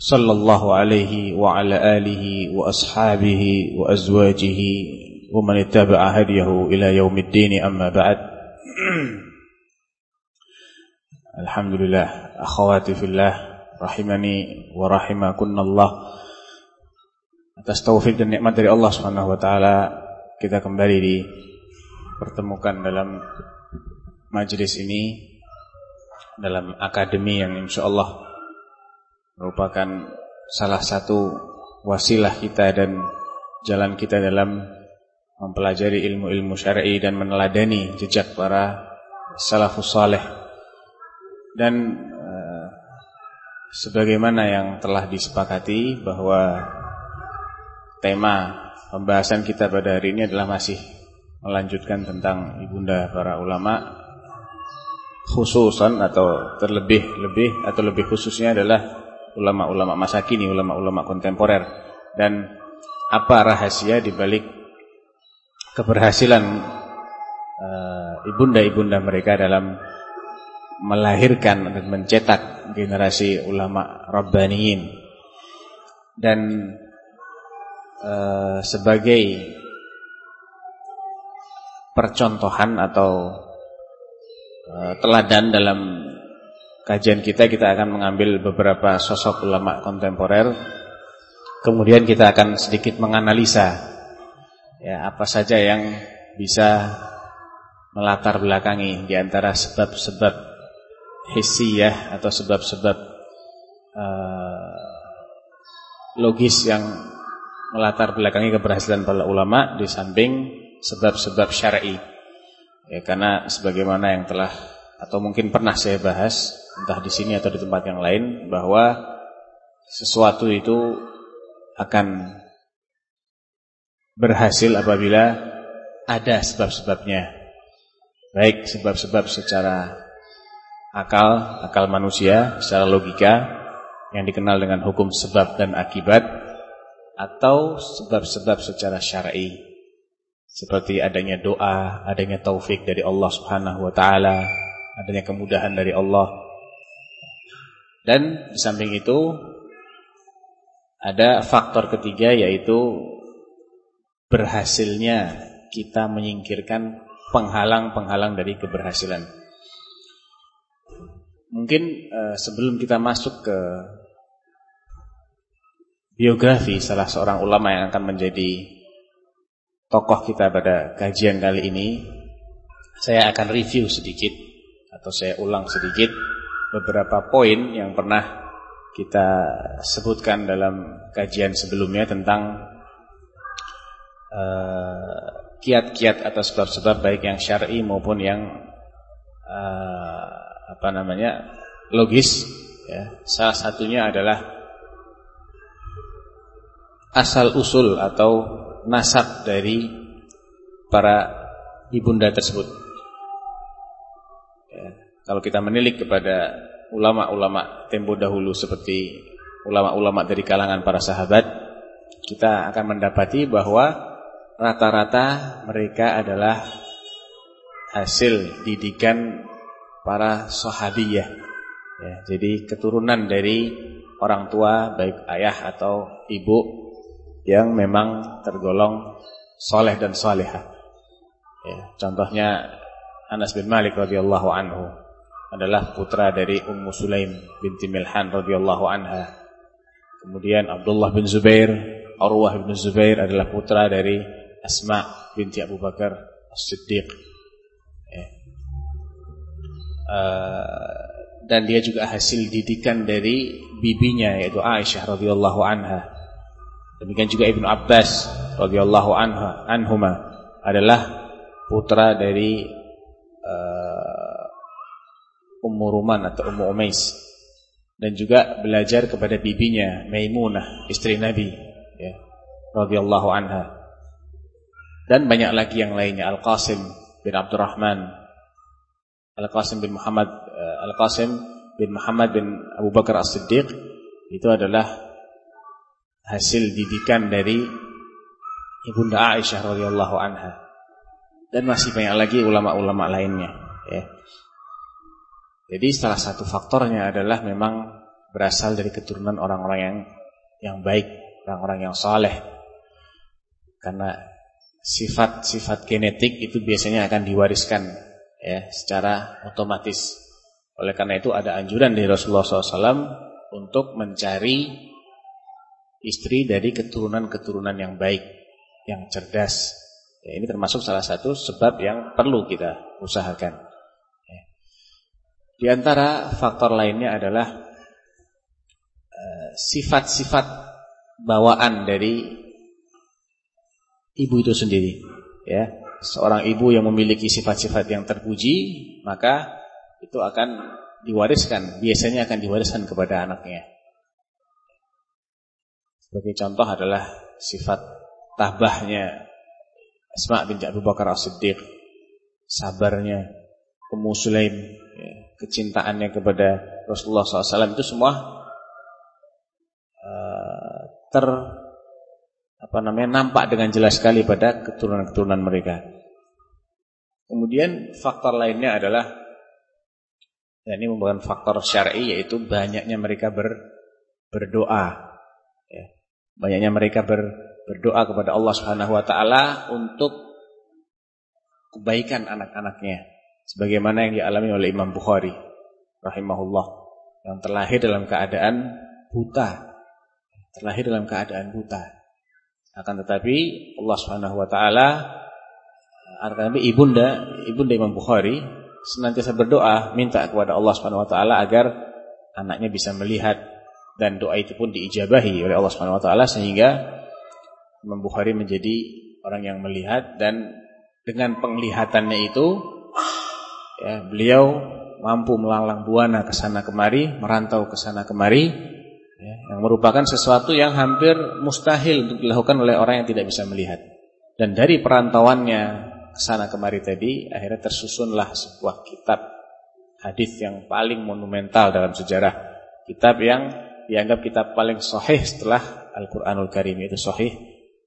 صلى الله عليه وعلى آله وأصحابه وأزواجه ومن اتبع هديه إلى يوم الدين أما بعد الحمد لله أخواتي في الله rahimani wa rahimakunallah atas taufik dan nikmat dari Allah Subhanahu wa taala kita kembali dipertemukan dalam majelis ini dalam akademi yang insyaallah merupakan salah satu wasilah kita dan jalan kita dalam mempelajari ilmu-ilmu syar'i dan meneladani jejak para salafus saleh. Dan uh, sebagaimana yang telah disepakati bahwa tema pembahasan kita pada hari ini adalah masih melanjutkan tentang ibunda para ulama khususan atau terlebih-lebih atau lebih khususnya adalah ulama-ulama masa kini, ulama-ulama kontemporer. Dan apa rahasia di balik keberhasilan uh, ibunda-ibunda mereka dalam melahirkan dan mencetak generasi ulama rabbaniyin. Dan uh, sebagai percontohan atau uh, teladan dalam kajian kita kita akan mengambil beberapa sosok ulama kontemporer. Kemudian kita akan sedikit menganalisa ya apa saja yang bisa melatar belakangi di antara sebab-sebab hissiyah atau sebab-sebab uh, logis yang melatar belakangi keberhasilan para ulama di samping sebab-sebab syar'i. Ya karena sebagaimana yang telah atau mungkin pernah saya bahas entah di sini atau di tempat yang lain bahwa sesuatu itu akan berhasil apabila ada sebab-sebabnya. Baik sebab-sebab secara akal, akal manusia, secara logika yang dikenal dengan hukum sebab dan akibat atau sebab-sebab secara syar'i seperti adanya doa, adanya taufik dari Allah Subhanahu wa taala, adanya kemudahan dari Allah dan di samping itu ada faktor ketiga yaitu berhasilnya kita menyingkirkan penghalang-penghalang dari keberhasilan. Mungkin uh, sebelum kita masuk ke biografi salah seorang ulama yang akan menjadi tokoh kita pada kajian kali ini, saya akan review sedikit atau saya ulang sedikit beberapa poin yang pernah kita sebutkan dalam kajian sebelumnya tentang eh, kiat-kiat uh, atau sebab-sebab baik yang syar'i maupun yang uh, apa namanya logis ya. Salah satunya adalah asal usul atau nasab dari para ibunda tersebut. Kalau kita menilik kepada ulama-ulama tempo dahulu seperti ulama-ulama dari kalangan para sahabat, kita akan mendapati bahwa rata-rata mereka adalah hasil didikan para sahabiyah. Ya, jadi keturunan dari orang tua baik ayah atau ibu yang memang tergolong soleh dan soleha. Ya, contohnya Anas bin Malik radhiyallahu anhu adalah putra dari Ummu Sulaim binti Milhan radhiyallahu anha. Kemudian Abdullah bin Zubair, Urwah bin Zubair adalah putra dari Asma binti Abu Bakar As-Siddiq. Ya. Uh, dan dia juga hasil didikan dari bibinya yaitu Aisyah radhiyallahu anha. Demikian juga Ibnu Abbas radhiyallahu anha anhuma adalah putra dari Ummu Ruman atau Ummu Umais dan juga belajar kepada bibinya Maimunah, istri Nabi ya, radhiyallahu anha. Dan banyak lagi yang lainnya Al-Qasim bin Abdurrahman, Al-Qasim bin Muhammad, uh, Al-Qasim bin Muhammad bin Abu Bakar As-Siddiq itu adalah hasil didikan dari Ibunda Aisyah radhiyallahu anha. Dan masih banyak lagi ulama-ulama lainnya, ya. Jadi salah satu faktornya adalah memang berasal dari keturunan orang-orang yang yang baik, orang-orang yang saleh. Karena sifat-sifat genetik itu biasanya akan diwariskan ya secara otomatis. Oleh karena itu ada anjuran dari Rasulullah SAW untuk mencari istri dari keturunan-keturunan yang baik, yang cerdas. Ya, ini termasuk salah satu sebab yang perlu kita usahakan. Di antara faktor lainnya adalah eh, sifat-sifat bawaan dari ibu itu sendiri. Ya, seorang ibu yang memiliki sifat-sifat yang terpuji, maka itu akan diwariskan, biasanya akan diwariskan kepada anaknya. Sebagai contoh adalah sifat tabahnya Asma bin Abu Bakar As-Siddiq, sabarnya Ummu Sulaim, kecintaannya kepada Rasulullah SAW itu semua uh, ter apa namanya nampak dengan jelas sekali pada keturunan-keturunan mereka. Kemudian faktor lainnya adalah ya ini merupakan faktor syar'i yaitu banyaknya mereka ber, berdoa. Ya. Banyaknya mereka ber, berdoa kepada Allah Subhanahu wa taala untuk kebaikan anak-anaknya sebagaimana yang dialami oleh Imam Bukhari rahimahullah yang terlahir dalam keadaan buta terlahir dalam keadaan buta. Akan tetapi Allah Subhanahu wa taala artinya ibunda ibunda Imam Bukhari senantiasa berdoa minta kepada Allah Subhanahu wa taala agar anaknya bisa melihat dan doa itu pun diijabahi oleh Allah Subhanahu wa taala sehingga Imam Bukhari menjadi orang yang melihat dan dengan penglihatannya itu ya, beliau mampu melalang buana ke sana kemari, merantau ke sana kemari, ya, yang merupakan sesuatu yang hampir mustahil untuk dilakukan oleh orang yang tidak bisa melihat. Dan dari perantauannya ke sana kemari tadi, akhirnya tersusunlah sebuah kitab hadis yang paling monumental dalam sejarah. Kitab yang dianggap kitab paling sahih setelah Al-Quranul Karim, itu sahih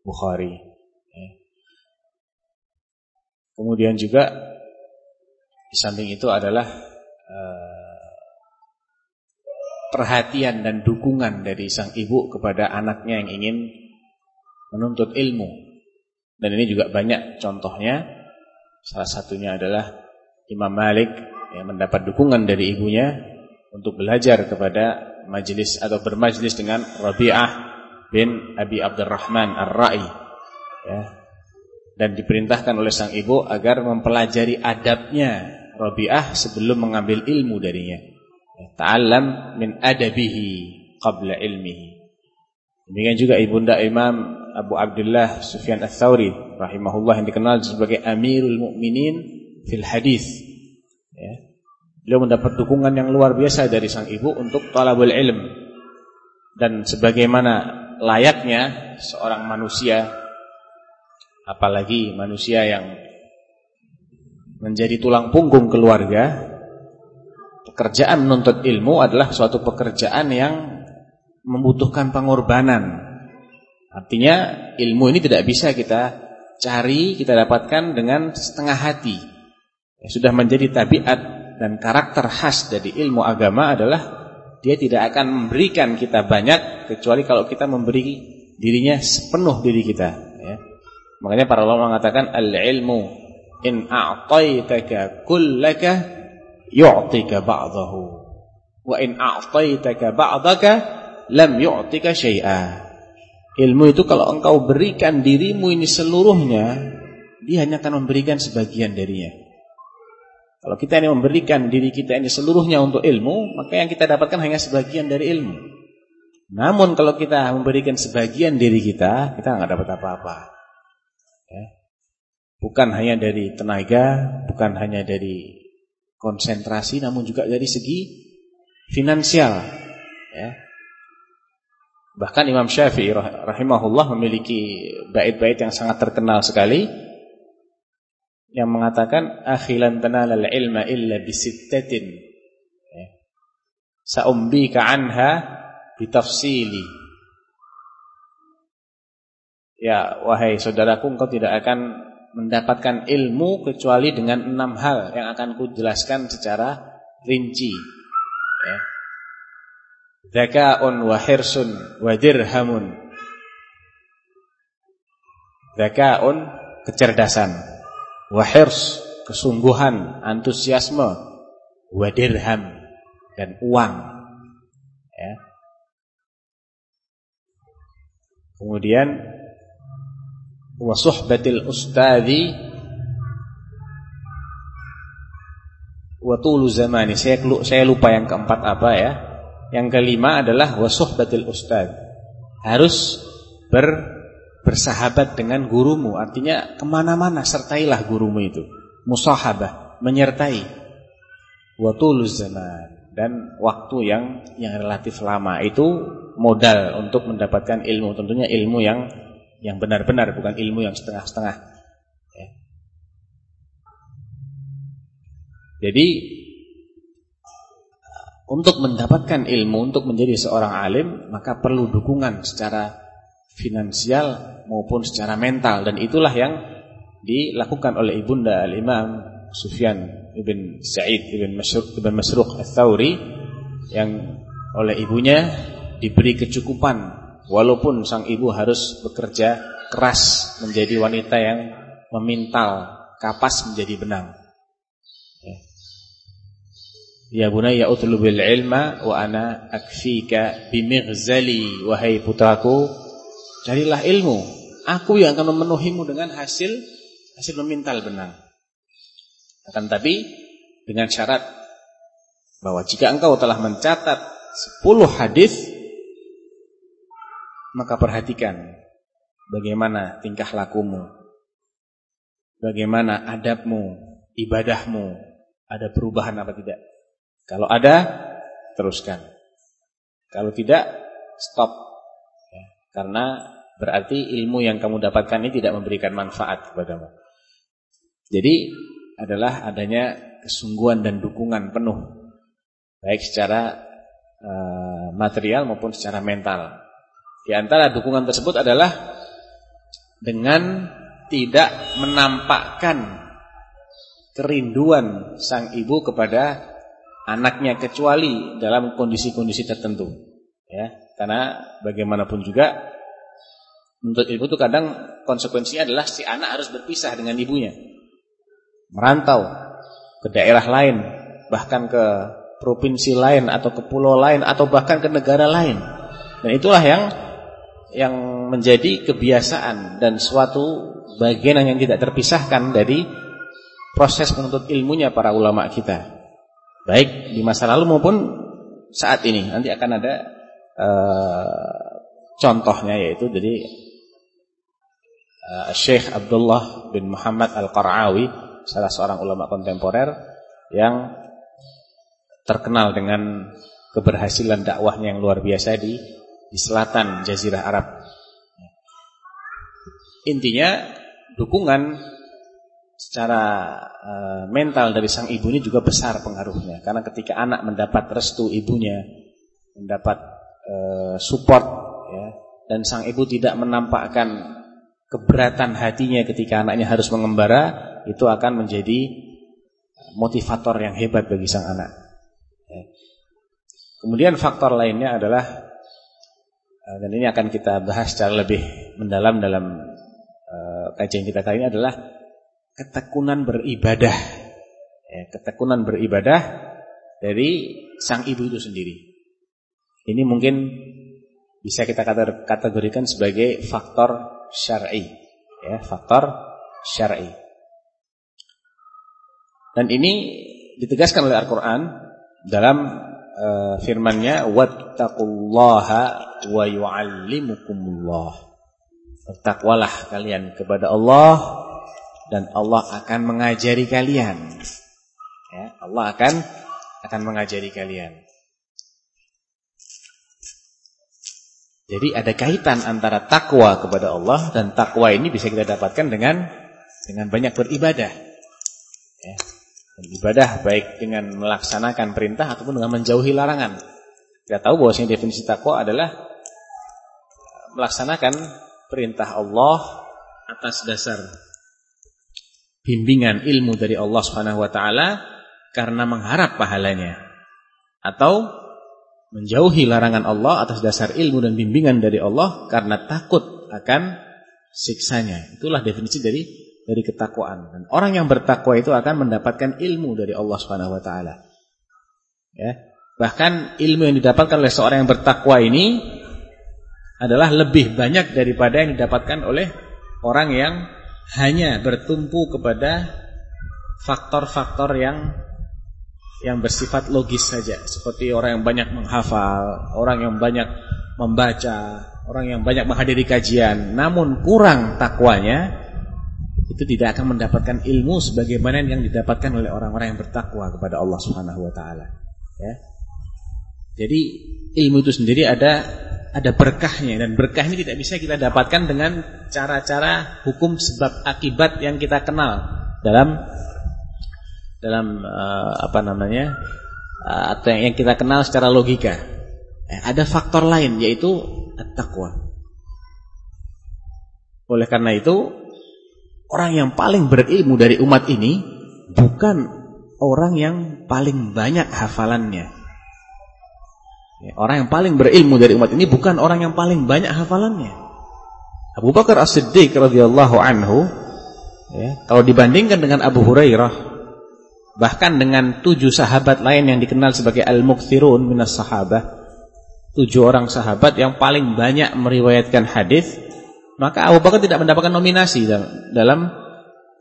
Bukhari. Ya. Kemudian juga di samping itu adalah uh, perhatian dan dukungan dari sang ibu kepada anaknya yang ingin menuntut ilmu. Dan ini juga banyak contohnya. Salah satunya adalah Imam Malik yang mendapat dukungan dari ibunya untuk belajar kepada majelis atau bermajlis dengan Rabi'ah bin Abi Abdurrahman Ar-Ra'i. Ya. Dan diperintahkan oleh sang ibu agar mempelajari adabnya Rabi'ah sebelum mengambil ilmu darinya. Ta'allam min adabihi qabla ilmihi. Demikian juga ibunda Imam Abu Abdullah Sufyan Ats-Tsauri rahimahullah yang dikenal sebagai Amirul Mukminin fil hadis. Ya. Beliau mendapat dukungan yang luar biasa dari sang ibu untuk talabul ilm. Dan sebagaimana layaknya seorang manusia apalagi manusia yang menjadi tulang punggung keluarga, pekerjaan menuntut ilmu adalah suatu pekerjaan yang membutuhkan pengorbanan. Artinya ilmu ini tidak bisa kita cari, kita dapatkan dengan setengah hati. Ya, sudah menjadi tabiat dan karakter khas dari ilmu agama adalah dia tidak akan memberikan kita banyak kecuali kalau kita memberi dirinya sepenuh diri kita. Ya. Makanya para ulama mengatakan al-ilmu in a'taitaka kullaka yu'tika ba'dahu wa in a'taitaka ba'daka lam yu'tika syai'a ilmu itu kalau engkau berikan dirimu ini seluruhnya dia hanya akan memberikan sebagian darinya kalau kita ini memberikan diri kita ini seluruhnya untuk ilmu maka yang kita dapatkan hanya sebagian dari ilmu namun kalau kita memberikan sebagian diri kita kita nggak dapat apa-apa. Bukan hanya dari tenaga, bukan hanya dari konsentrasi, namun juga dari segi finansial. Ya. Bahkan Imam Syafi'i rahimahullah memiliki bait-bait yang sangat terkenal sekali yang mengatakan akhilan tanalal ilma illa bisittatin. Ya. Sa'umbika anha bitafsili. Ya, wahai saudaraku, engkau tidak akan mendapatkan ilmu kecuali dengan enam hal yang akan kujelaskan secara rinci. Ya. Zaka'un wa hirsun wa dirhamun. Zaka'un kecerdasan, wa hirs kesungguhan, antusiasme, wa dirham dan uang. Ya. Kemudian wa suhbatil ustadzi wa tulu zamani. Saya lupa yang keempat apa ya. Yang kelima adalah wasuhbatil ustad. Harus ber, bersahabat dengan gurumu. Artinya ke mana-mana sertailah gurumu itu. Musahabah, menyertai. Watuluz zaman dan waktu yang yang relatif lama itu modal untuk mendapatkan ilmu. Tentunya ilmu yang yang benar-benar bukan ilmu yang setengah-setengah. Ya. Jadi untuk mendapatkan ilmu, untuk menjadi seorang alim, maka perlu dukungan secara finansial maupun secara mental. Dan itulah yang dilakukan oleh ibunda al-imam Sufyan ibn Sa'id ibn Masruq, ibn Masruq al-Thawri yang oleh ibunya diberi kecukupan walaupun sang ibu harus bekerja keras menjadi wanita yang memintal kapas menjadi benang. Ya bunayya utlubil ilma wa ana akfika bimighzali wahai putraku. Carilah ilmu. Aku yang akan memenuhimu dengan hasil hasil memintal benang. Akan tapi dengan syarat bahwa jika engkau telah mencatat 10 hadis maka perhatikan bagaimana tingkah lakumu bagaimana adabmu ibadahmu ada perubahan apa tidak kalau ada, teruskan. Kalau tidak, stop. Ya, karena berarti ilmu yang kamu dapatkan ini tidak memberikan manfaat kepadamu. Jadi adalah adanya kesungguhan dan dukungan penuh. Baik secara uh, material maupun secara mental. Di antara dukungan tersebut adalah dengan tidak menampakkan kerinduan sang ibu kepada anaknya kecuali dalam kondisi-kondisi tertentu ya. Karena bagaimanapun juga untuk ibu itu kadang konsekuensinya adalah si anak harus berpisah dengan ibunya. Merantau ke daerah lain bahkan ke provinsi lain atau ke pulau lain atau bahkan ke negara lain. Dan itulah yang yang menjadi kebiasaan dan suatu bagian yang tidak terpisahkan dari proses menuntut ilmunya para ulama kita Baik di masa lalu maupun saat ini. Nanti akan ada uh, contohnya yaitu jadi uh, Syekh Abdullah bin Muhammad Al-Qara'awi salah seorang ulama kontemporer yang terkenal dengan keberhasilan dakwahnya yang luar biasa di di selatan Jazirah Arab. Intinya dukungan secara uh, mental dari sang ibu ini juga besar pengaruhnya karena ketika anak mendapat restu ibunya mendapat uh, support ya dan sang ibu tidak menampakkan keberatan hatinya ketika anaknya harus mengembara itu akan menjadi motivator yang hebat bagi sang anak ya. kemudian faktor lainnya adalah dan ini akan kita bahas secara lebih mendalam dalam uh, kajian kita kali ini adalah ketekunan beribadah. Ya, ketekunan beribadah dari sang ibu itu sendiri. Ini mungkin bisa kita kategorikan sebagai faktor syar'i, ya, faktor syar'i. Dan ini ditegaskan oleh Al-Qur'an dalam uh, firman-Nya wattaqullaha wa yu'allimukumullah. Bertakwalah kalian kepada Allah dan Allah akan mengajari kalian. Ya, Allah akan akan mengajari kalian. Jadi ada kaitan antara takwa kepada Allah dan takwa ini bisa kita dapatkan dengan dengan banyak beribadah. Ya. Beribadah baik dengan melaksanakan perintah ataupun dengan menjauhi larangan. Kita tahu bahwasanya definisi takwa adalah melaksanakan perintah Allah atas dasar bimbingan ilmu dari Allah Subhanahu wa taala karena mengharap pahalanya atau menjauhi larangan Allah atas dasar ilmu dan bimbingan dari Allah karena takut akan siksanya. Itulah definisi dari dari ketakwaan. Dan orang yang bertakwa itu akan mendapatkan ilmu dari Allah Subhanahu wa taala. Ya. Bahkan ilmu yang didapatkan oleh seorang yang bertakwa ini adalah lebih banyak daripada yang didapatkan oleh orang yang hanya bertumpu kepada faktor-faktor yang yang bersifat logis saja seperti orang yang banyak menghafal, orang yang banyak membaca, orang yang banyak menghadiri kajian namun kurang takwanya itu tidak akan mendapatkan ilmu sebagaimana yang didapatkan oleh orang-orang yang bertakwa kepada Allah Subhanahu wa taala ya. Jadi ilmu itu sendiri ada ada berkahnya dan berkah ini tidak bisa kita dapatkan dengan cara-cara hukum sebab akibat yang kita kenal dalam dalam uh, apa namanya uh, atau yang kita kenal secara logika. Eh, ada faktor lain yaitu at-taqwa. Oleh karena itu orang yang paling berilmu dari umat ini bukan orang yang paling banyak hafalannya. Ya, orang yang paling berilmu dari umat ini bukan orang yang paling banyak hafalannya. Abu Bakar As-Siddiq radhiyallahu anhu ya, kalau dibandingkan dengan Abu Hurairah Bahkan dengan tujuh sahabat lain yang dikenal sebagai al-mukthirun minas sahabah. Tujuh orang sahabat yang paling banyak meriwayatkan hadis, maka Abu Bakar tidak mendapatkan nominasi dalam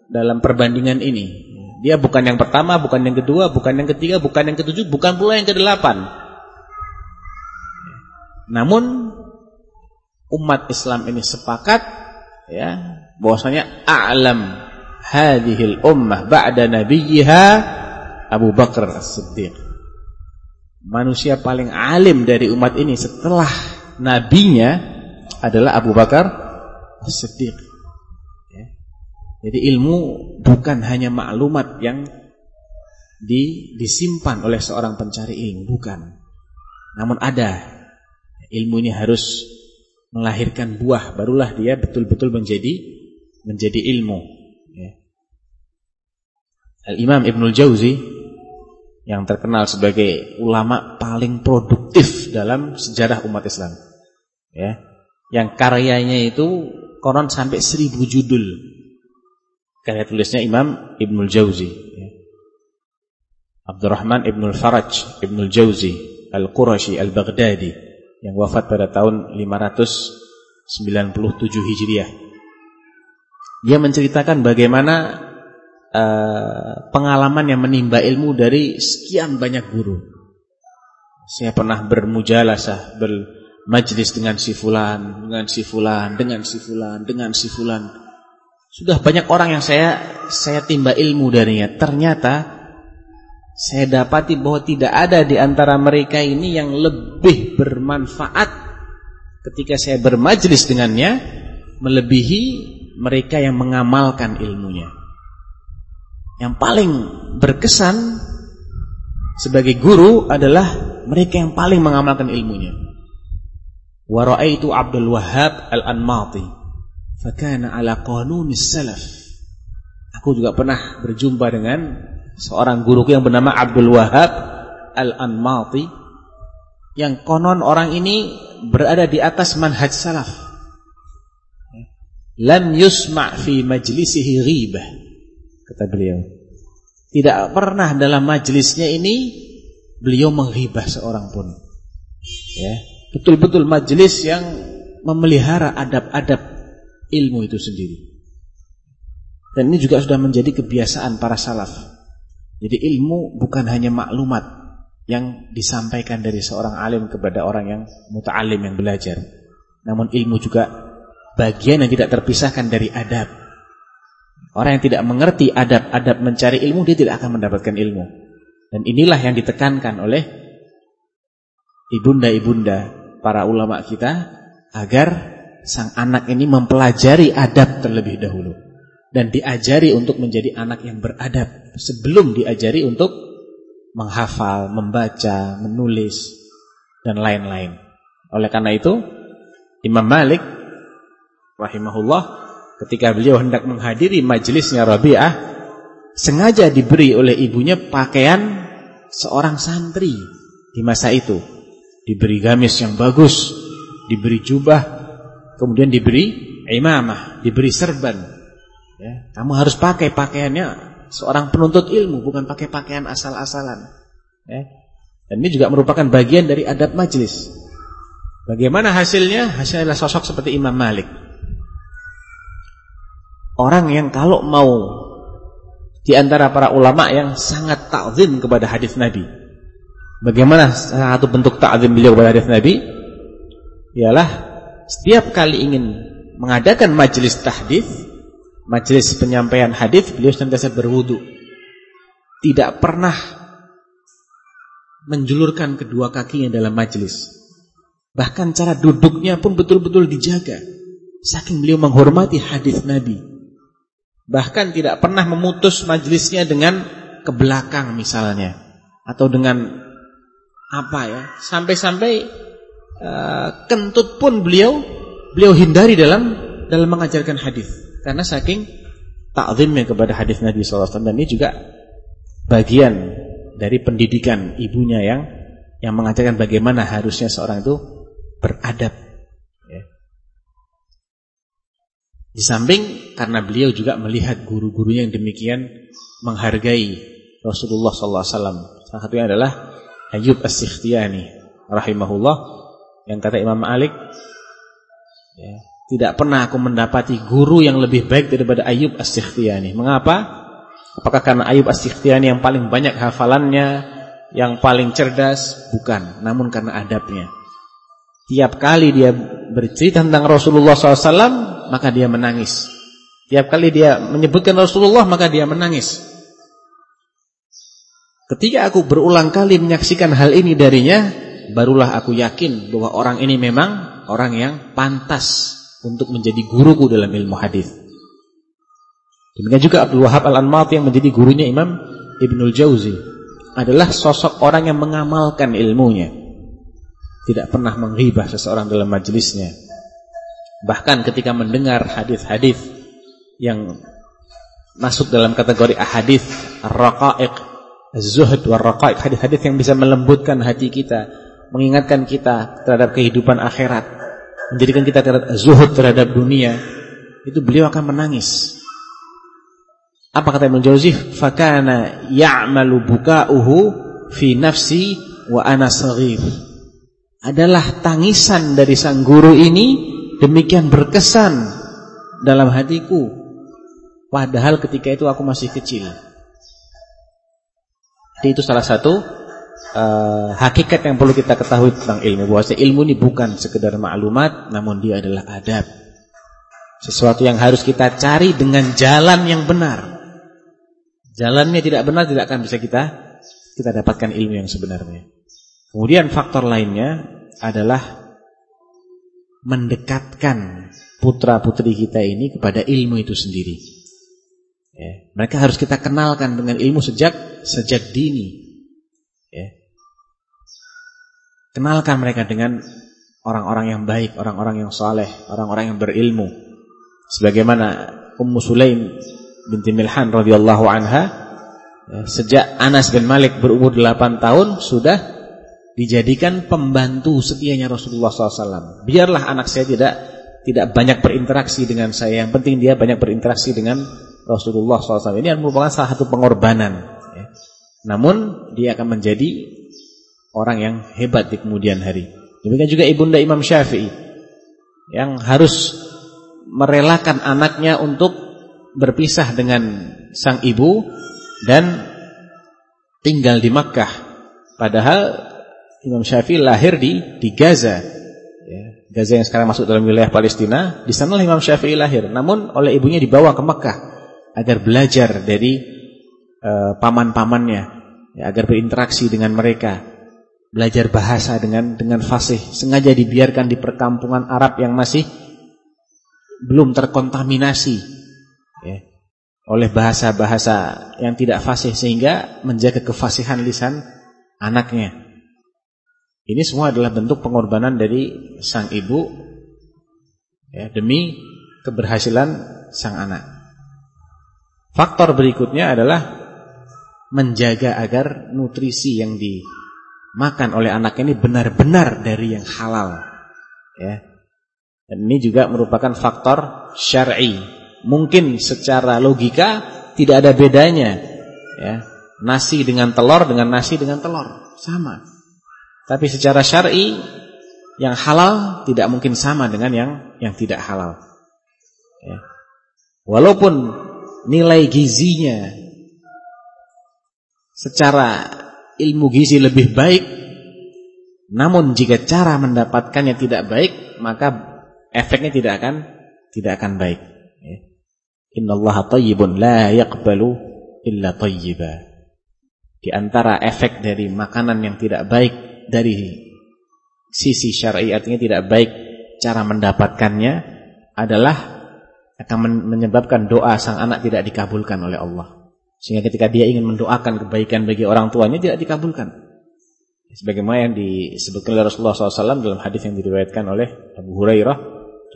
dalam perbandingan ini. Dia bukan yang pertama, bukan yang kedua, bukan yang ketiga, bukan yang ketujuh, bukan pula yang kedelapan. Namun umat Islam ini sepakat ya bahwasanya a'lam hadhil ummah ba'da nabiyha Abu Bakar As-Siddiq. Manusia paling alim dari umat ini setelah nabinya adalah Abu Bakar As-Siddiq. Ya. Jadi ilmu bukan hanya maklumat yang di, disimpan oleh seorang pencari ilmu, bukan. Namun ada ilmu ini harus melahirkan buah, barulah dia betul-betul menjadi menjadi ilmu. Al-Imam Ibnul Jauzi yang terkenal sebagai ulama paling produktif dalam sejarah umat Islam. Ya. Yang karyanya itu konon sampai seribu judul. Karya tulisnya Imam Ibnul Jauzi. Ya. Abdurrahman Ibnul Faraj Ibnul Jauzi Al-Qurashi Al-Baghdadi yang wafat pada tahun 597 Hijriah. Dia menceritakan bagaimana Eh, pengalaman yang menimba ilmu dari sekian banyak guru. Saya pernah bermujalasah, bermajlis dengan si fulan, dengan si fulan, dengan si fulan, dengan si fulan. Sudah banyak orang yang saya saya timba ilmu darinya. Ternyata saya dapati bahwa tidak ada di antara mereka ini yang lebih bermanfaat ketika saya bermajlis dengannya melebihi mereka yang mengamalkan ilmunya. Yang paling berkesan sebagai guru adalah mereka yang paling mengamalkan ilmunya. Ra'aitu Abdul Wahhab Al-Anmati fakana ala qanunis salaf. Aku juga pernah berjumpa dengan seorang guruku yang bernama Abdul Wahhab Al-Anmati yang konon orang ini berada di atas manhaj salaf. Lam yusma' fi majlisihi ghibah kata beliau. Tidak pernah dalam majelisnya ini beliau menghibah seorang pun. Ya, betul-betul majelis yang memelihara adab-adab ilmu itu sendiri. Dan ini juga sudah menjadi kebiasaan para salaf. Jadi ilmu bukan hanya maklumat yang disampaikan dari seorang alim kepada orang yang muta'alim yang belajar. Namun ilmu juga bagian yang tidak terpisahkan dari adab. Orang yang tidak mengerti adab-adab mencari ilmu, dia tidak akan mendapatkan ilmu. Dan inilah yang ditekankan oleh ibunda-ibunda para ulama kita agar sang anak ini mempelajari adab terlebih dahulu dan diajari untuk menjadi anak yang beradab sebelum diajari untuk menghafal, membaca, menulis dan lain-lain. Oleh karena itu, Imam Malik rahimahullah ketika beliau hendak menghadiri majelisnya Rabi'ah sengaja diberi oleh ibunya pakaian seorang santri di masa itu. Diberi gamis yang bagus, diberi jubah, kemudian diberi imamah, diberi serban. Ya, kamu harus pakai pakaiannya seorang penuntut ilmu, bukan pakai pakaian asal-asalan. Ya. Dan ini juga merupakan bagian dari adab majlis. Bagaimana hasilnya? Hasilnya sosok seperti Imam Malik. Orang yang kalau mau di antara para ulama yang sangat takzim kepada hadis Nabi. Bagaimana satu bentuk takzim beliau kepada hadis Nabi? Ialah setiap kali ingin mengadakan majelis tahdits, majelis penyampaian hadis, beliau senantiasa berwudu. Tidak pernah menjulurkan kedua kakinya dalam majelis. Bahkan cara duduknya pun betul-betul dijaga. Saking beliau menghormati hadis Nabi. Bahkan tidak pernah memutus majelisnya dengan ke belakang misalnya. Atau dengan apa ya. Sampai-sampai uh, kentut pun beliau beliau hindari dalam dalam mengajarkan hadis. Karena saking takzimnya kepada hadis Nabi SAW. Dan ini juga bagian dari pendidikan ibunya yang yang mengajarkan bagaimana harusnya seorang itu beradab. Ya. Di samping karena beliau juga melihat guru-gurunya yang demikian menghargai Rasulullah wasallam. Salah satunya adalah Ayub As-Sikhtiyani rahimahullah yang kata Imam Malik ya, tidak pernah aku mendapati guru yang lebih baik daripada Ayub As-Sikhtiyani. Mengapa? Apakah karena Ayub As-Sikhtiyani yang paling banyak hafalannya, yang paling cerdas? Bukan, namun karena adabnya. Tiap kali dia bercerita tentang Rasulullah SAW, maka dia menangis. Tiap kali dia menyebutkan Rasulullah, maka dia menangis. Ketika aku berulang kali menyaksikan hal ini darinya, barulah aku yakin bahwa orang ini memang orang yang pantas untuk menjadi guruku dalam ilmu hadis. Demikian juga Abdul Wahab Al-Anmat yang menjadi gurunya Imam Ibnul Jauzi adalah sosok orang yang mengamalkan ilmunya tidak pernah menghibah seseorang dalam majelisnya. Bahkan ketika mendengar hadis-hadis yang masuk dalam kategori ahadits ar-raqaiq, az-zuhd war-raqaiq, hadis-hadis yang bisa melembutkan hati kita, mengingatkan kita terhadap kehidupan akhirat, menjadikan kita terhadap zuhud terhadap dunia, itu beliau akan menangis. Apa kata Ibnu Jauzi? Fakana ya'malu buka'uhu fi nafsi wa ana saghir adalah tangisan dari sang guru ini demikian berkesan dalam hatiku padahal ketika itu aku masih kecil Jadi itu salah satu uh, hakikat yang perlu kita ketahui tentang ilmu. Bahwa ilmu ini bukan sekedar maklumat namun dia adalah adab. Sesuatu yang harus kita cari dengan jalan yang benar. Jalannya tidak benar tidak akan bisa kita kita dapatkan ilmu yang sebenarnya. Kemudian faktor lainnya adalah mendekatkan putra-putri kita ini kepada ilmu itu sendiri. Ya, mereka harus kita kenalkan dengan ilmu sejak sejak dini. Ya. Kenalkan mereka dengan orang-orang yang baik, orang-orang yang saleh, orang-orang yang berilmu. Sebagaimana Ummu Sulaim binti Milhan radhiyallahu anha ya, sejak Anas bin Malik berumur 8 tahun sudah dijadikan pembantu setianya Rasulullah SAW. Biarlah anak saya tidak tidak banyak berinteraksi dengan saya. Yang penting dia banyak berinteraksi dengan Rasulullah SAW. Ini merupakan salah satu pengorbanan. Namun dia akan menjadi orang yang hebat di kemudian hari. Demikian juga ibunda Imam Syafi'i yang harus merelakan anaknya untuk berpisah dengan sang ibu dan tinggal di Makkah. Padahal Imam Syafi'i lahir di di Gaza. Ya, Gaza yang sekarang masuk dalam wilayah Palestina, di sana Imam Syafi'i lahir. Namun oleh ibunya dibawa ke Mekah agar belajar dari uh, paman-pamannya, ya, agar berinteraksi dengan mereka. belajar bahasa dengan dengan fasih, sengaja dibiarkan di perkampungan Arab yang masih belum terkontaminasi ya, oleh bahasa-bahasa yang tidak fasih sehingga menjaga kefasihan lisan anaknya. Ini semua adalah bentuk pengorbanan dari sang ibu ya, demi keberhasilan sang anak. Faktor berikutnya adalah menjaga agar nutrisi yang dimakan oleh anak ini benar-benar dari yang halal. Ya. Dan ini juga merupakan faktor syar'i. Mungkin secara logika tidak ada bedanya, ya. Nasi dengan telur dengan nasi dengan telur sama. Tapi secara syar'i yang halal tidak mungkin sama dengan yang yang tidak halal. Ya. Walaupun nilai gizinya secara ilmu gizi lebih baik, namun jika cara mendapatkannya tidak baik, maka efeknya tidak akan tidak akan baik. Ya. Innallaha tayyibun la yaqbalu illa tayyiba. Di antara efek dari makanan yang tidak baik dari sisi syar'i artinya tidak baik cara mendapatkannya adalah akan menyebabkan doa sang anak tidak dikabulkan oleh Allah. Sehingga ketika dia ingin mendoakan kebaikan bagi orang tuanya tidak dikabulkan. Sebagaimana yang disebutkan oleh Rasulullah SAW dalam hadis yang diriwayatkan oleh Abu Hurairah,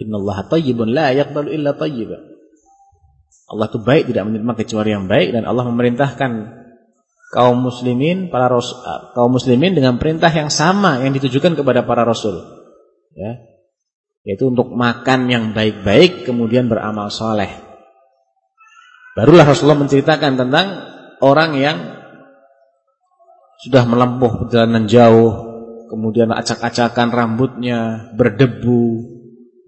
Inna Allah tayyibun la yakbalu illa tayyiba. Allah itu baik tidak menerima kecuali yang baik dan Allah memerintahkan kaum muslimin para rasul, kaum muslimin dengan perintah yang sama yang ditujukan kepada para rasul. Ya. Yaitu untuk makan yang baik-baik kemudian beramal soleh. Barulah Rasulullah menceritakan tentang orang yang sudah melempuh perjalanan jauh, kemudian acak-acakan rambutnya, berdebu,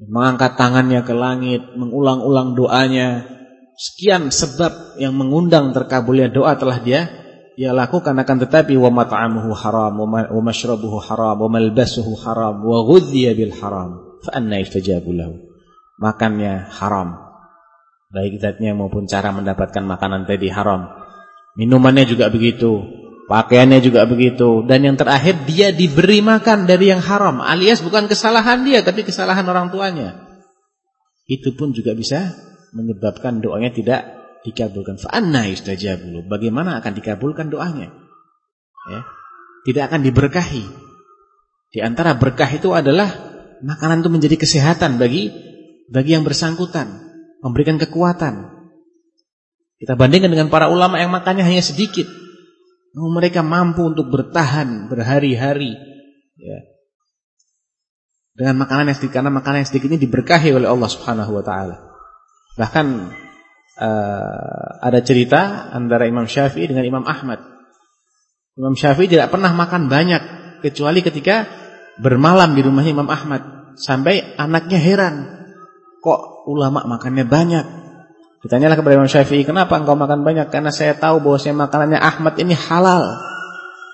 mengangkat tangannya ke langit, mengulang-ulang doanya. Sekian sebab yang mengundang terkabulnya doa telah dia dia lakukan akan tetapi wa mat'amuhu haram wa mashrabuhu haram wa malbasuhu haram wa ghudhiya bil haram fa anna yustajabu lahu. Makannya haram, Baik zatnya maupun cara mendapatkan makanan tadi haram. Minumannya juga begitu. Pakaiannya juga begitu. Dan yang terakhir dia diberi makan dari yang haram. Alias bukan kesalahan dia tapi kesalahan orang tuanya. Itu pun juga bisa menyebabkan doanya tidak dikabulkan. Fa'anna yustajabulu. Bagaimana akan dikabulkan doanya? Ya. Tidak akan diberkahi. Di antara berkah itu adalah makanan itu menjadi kesehatan bagi bagi yang bersangkutan memberikan kekuatan. Kita bandingkan dengan para ulama yang makannya hanya sedikit. Namun mereka mampu untuk bertahan berhari-hari. Ya. Dengan makanan yang sedikit, karena makanan yang sedikit ini diberkahi oleh Allah Subhanahu Wa Taala. Bahkan uh, ada cerita antara Imam Syafi'i dengan Imam Ahmad. Imam Syafi'i tidak pernah makan banyak kecuali ketika bermalam di rumahnya Imam Ahmad sampai anaknya heran kok ulama makannya banyak. Ditanyalah kepada Imam Syafi'i, kenapa engkau makan banyak? Karena saya tahu bahwa saya makanannya Ahmad ini halal.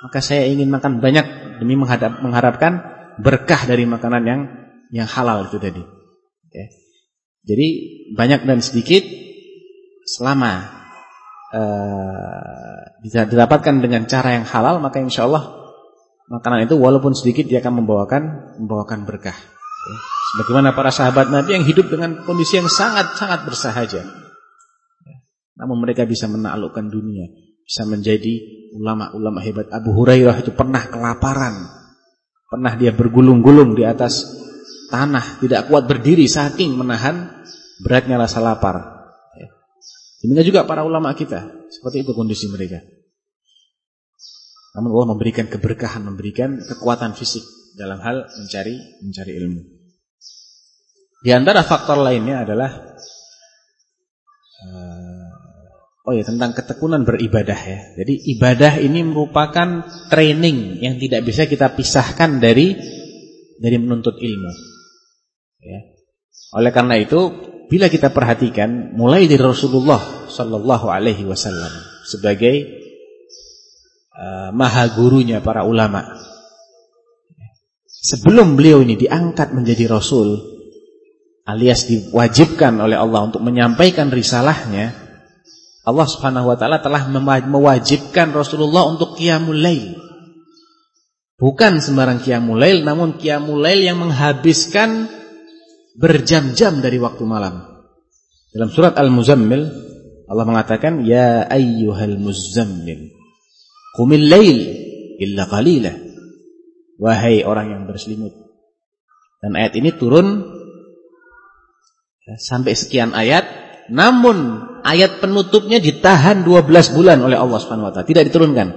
Maka saya ingin makan banyak demi menghadap, mengharapkan berkah dari makanan yang yang halal itu tadi. Jadi banyak dan sedikit selama uh, didapatkan dengan cara yang halal, maka insya Allah makanan itu walaupun sedikit dia akan membawakan membawakan berkah. Sebagaimana para sahabat Nabi yang hidup dengan kondisi yang sangat-sangat bersahaja. Namun mereka bisa menaklukkan dunia. Bisa menjadi ulama-ulama hebat. Abu Hurairah itu pernah kelaparan. Pernah dia bergulung-gulung di atas tanah. Tidak kuat berdiri saking menahan beratnya rasa lapar. Demikian juga para ulama kita. Seperti itu kondisi mereka. Namun Allah memberikan keberkahan, memberikan kekuatan fisik dalam hal mencari mencari ilmu. Di antara faktor lainnya adalah uh, oh ya tentang ketekunan beribadah ya. Jadi ibadah ini merupakan training yang tidak bisa kita pisahkan dari dari menuntut ilmu. Ya. Oleh karena itu, bila kita perhatikan mulai dari Rasulullah Shallallahu Alaihi Wasallam sebagai uh, maha gurunya para ulama, sebelum beliau ini diangkat menjadi Rasul, alias diwajibkan oleh Allah untuk menyampaikan risalahnya, Allah Subhanahu wa taala telah mewajibkan Rasulullah untuk qiyamul lail. Bukan sembarang qiyamul lail namun qiyamul lail yang menghabiskan berjam-jam dari waktu malam. Dalam surat Al-Muzammil Allah mengatakan ya ayyuhal muzammil qumil lail illa qalila. Wahai orang yang berselimut. Dan ayat ini turun sampai sekian ayat namun ayat penutupnya ditahan 12 bulan oleh Allah Subhanahu wa taala, tidak diturunkan.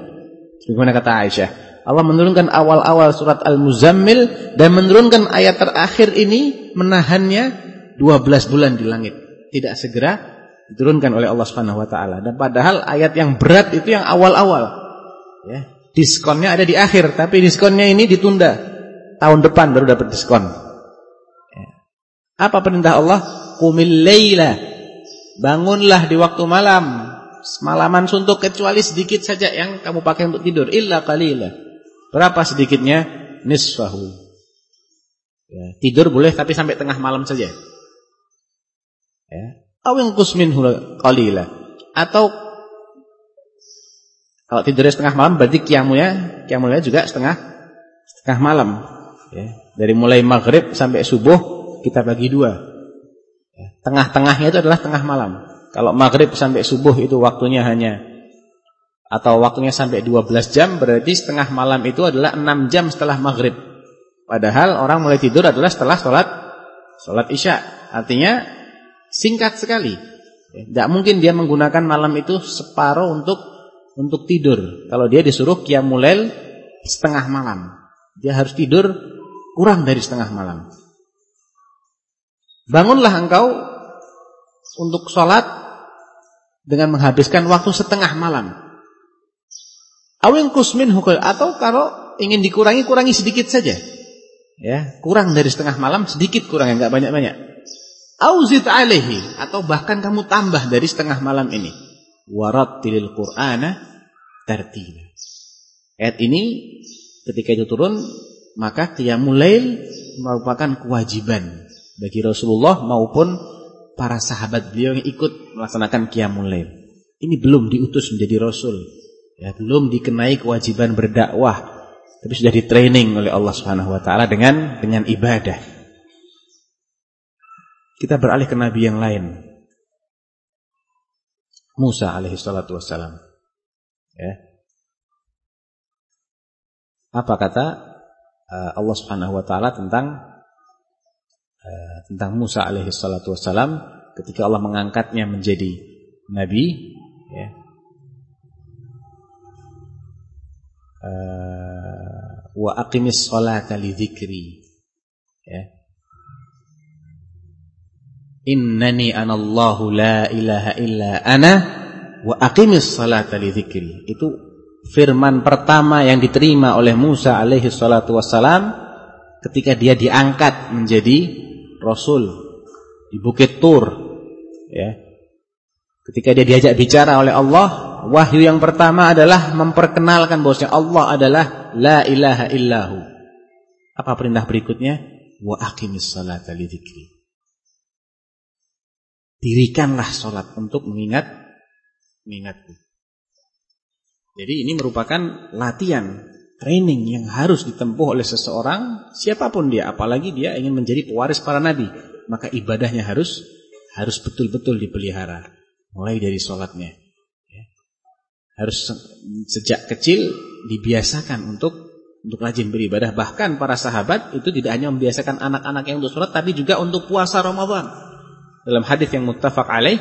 Bagaimana kata Aisyah? Allah menurunkan awal-awal surat Al-Muzammil dan menurunkan ayat terakhir ini menahannya 12 bulan di langit. Tidak segera diturunkan oleh Allah Subhanahu wa taala. Dan padahal ayat yang berat itu yang awal-awal. Ya, diskonnya ada di akhir, tapi diskonnya ini ditunda. Tahun depan baru dapat diskon. Apa perintah Allah? Qumil laila. Bangunlah di waktu malam. Semalaman suntuk kecuali sedikit saja yang kamu pakai untuk tidur. Illa qalila. Berapa sedikitnya? Nisfahu. Ya, tidur boleh tapi sampai tengah malam saja. Ya. Awin kusmin qalila. Atau kalau tidurnya setengah malam berarti kiamunya kiamunya juga setengah setengah malam. Ya. Dari mulai maghrib sampai subuh kita bagi dua. Ya. Tengah-tengahnya itu adalah tengah malam. Kalau maghrib sampai subuh itu waktunya hanya atau waktunya sampai 12 jam berarti setengah malam itu adalah 6 jam setelah maghrib. Padahal orang mulai tidur adalah setelah sholat sholat isya. Artinya singkat sekali. Tidak mungkin dia menggunakan malam itu separuh untuk untuk tidur. Kalau dia disuruh qiyamulail setengah malam, dia harus tidur kurang dari setengah malam. Bangunlah engkau untuk sholat dengan menghabiskan waktu setengah malam. Awin kusmin hukul atau kalau ingin dikurangi kurangi sedikit saja. Ya, kurang dari setengah malam sedikit kurang ya enggak banyak-banyak. Auzid alaihi atau bahkan kamu tambah dari setengah malam ini. Warattilil Qur'ana tartila. Ayat ini ketika itu turun maka qiyamul lail merupakan kewajiban bagi Rasulullah maupun para sahabat beliau yang ikut melaksanakan qiyamul lail. Ini belum diutus menjadi rasul ya belum dikenai kewajiban berdakwah tapi sudah di training oleh Allah Subhanahu wa taala dengan dengan ibadah. Kita beralih ke nabi yang lain. Musa alaihi salatu wassalam. Ya. Apa kata uh, Allah Subhanahu wa taala tentang uh, tentang Musa alaihi salatu wassalam ketika Allah mengangkatnya menjadi nabi ya. Eh, wa aqimis sholata li dzikri ya innani anallahu la ilaha illa ana wa aqimis sholata li dzikri itu firman pertama yang diterima oleh Musa alaihi salatu wassalam ketika dia diangkat menjadi rasul di Bukit Tur ya ketika dia diajak bicara oleh Allah wahyu yang pertama adalah memperkenalkan bahwasanya Allah adalah la ilaha illahu. Apa perintah berikutnya? Wa aqimis salata lidzikri. Dirikanlah salat untuk mengingat mengingatku. Jadi ini merupakan latihan, training yang harus ditempuh oleh seseorang siapa pun dia, apalagi dia ingin menjadi pewaris para nabi, maka ibadahnya harus harus betul-betul dipelihara, mulai dari salatnya harus sejak kecil dibiasakan untuk untuk rajin beribadah. Bahkan para sahabat itu tidak hanya membiasakan anak-anak yang untuk sholat, tapi juga untuk puasa Ramadan. Dalam hadis yang muttafaq alaih,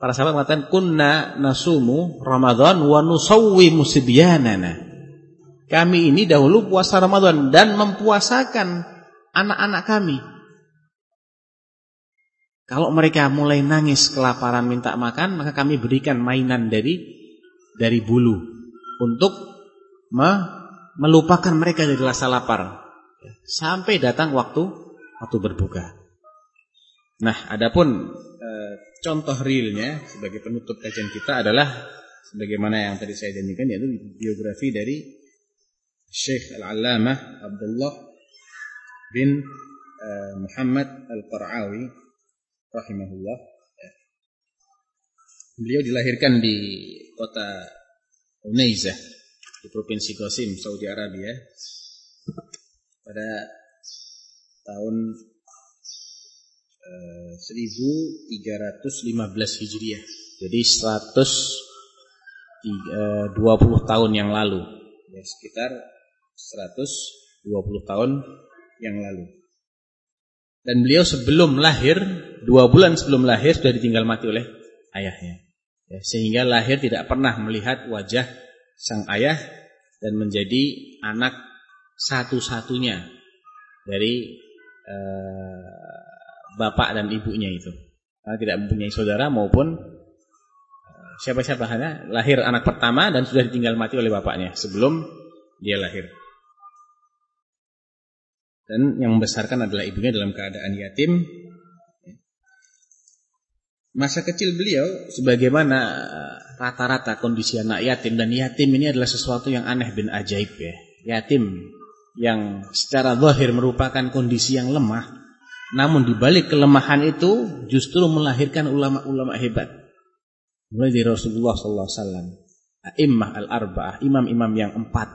para sahabat mengatakan kunna nasumu Ramadan wa nusawwimu sibyanana. Kami ini dahulu puasa Ramadan dan mempuasakan anak-anak kami. Kalau mereka mulai nangis kelaparan minta makan, maka kami berikan mainan dari dari bulu untuk me, melupakan mereka dari rasa lapar sampai datang waktu waktu berbuka. Nah, adapun e, contoh realnya sebagai penutup kajian kita adalah sebagaimana yang tadi saya janjikan yaitu biografi dari Syekh Al-Allamah Abdullah bin e, Muhammad Al-Qara'awi rahimahullah. Beliau dilahirkan di kota Unaizah di Provinsi Qasim, Saudi Arabia pada tahun eh, 1315 Hijriah. Jadi 120 eh, tahun yang lalu. Ya, sekitar 120 tahun yang lalu. Dan beliau sebelum lahir, dua bulan sebelum lahir sudah ditinggal mati oleh ayahnya. Ya, sehingga lahir tidak pernah melihat wajah sang ayah dan menjadi anak satu-satunya dari uh, bapak dan ibunya itu. Karena tidak mempunyai saudara maupun uh, siapa-siapa hanya lahir anak pertama dan sudah ditinggal mati oleh bapaknya sebelum dia lahir. Dan yang membesarkan adalah ibunya dalam keadaan yatim. Masa kecil beliau sebagaimana eh, rata-rata kondisi anak yatim dan yatim ini adalah sesuatu yang aneh dan ajaib ya. Yatim yang secara zahir merupakan kondisi yang lemah, namun di balik kelemahan itu justru melahirkan ulama-ulama hebat. Mulai dari Rasulullah sallallahu alaihi wasallam, a'immah al-arba'ah, imam-imam yang empat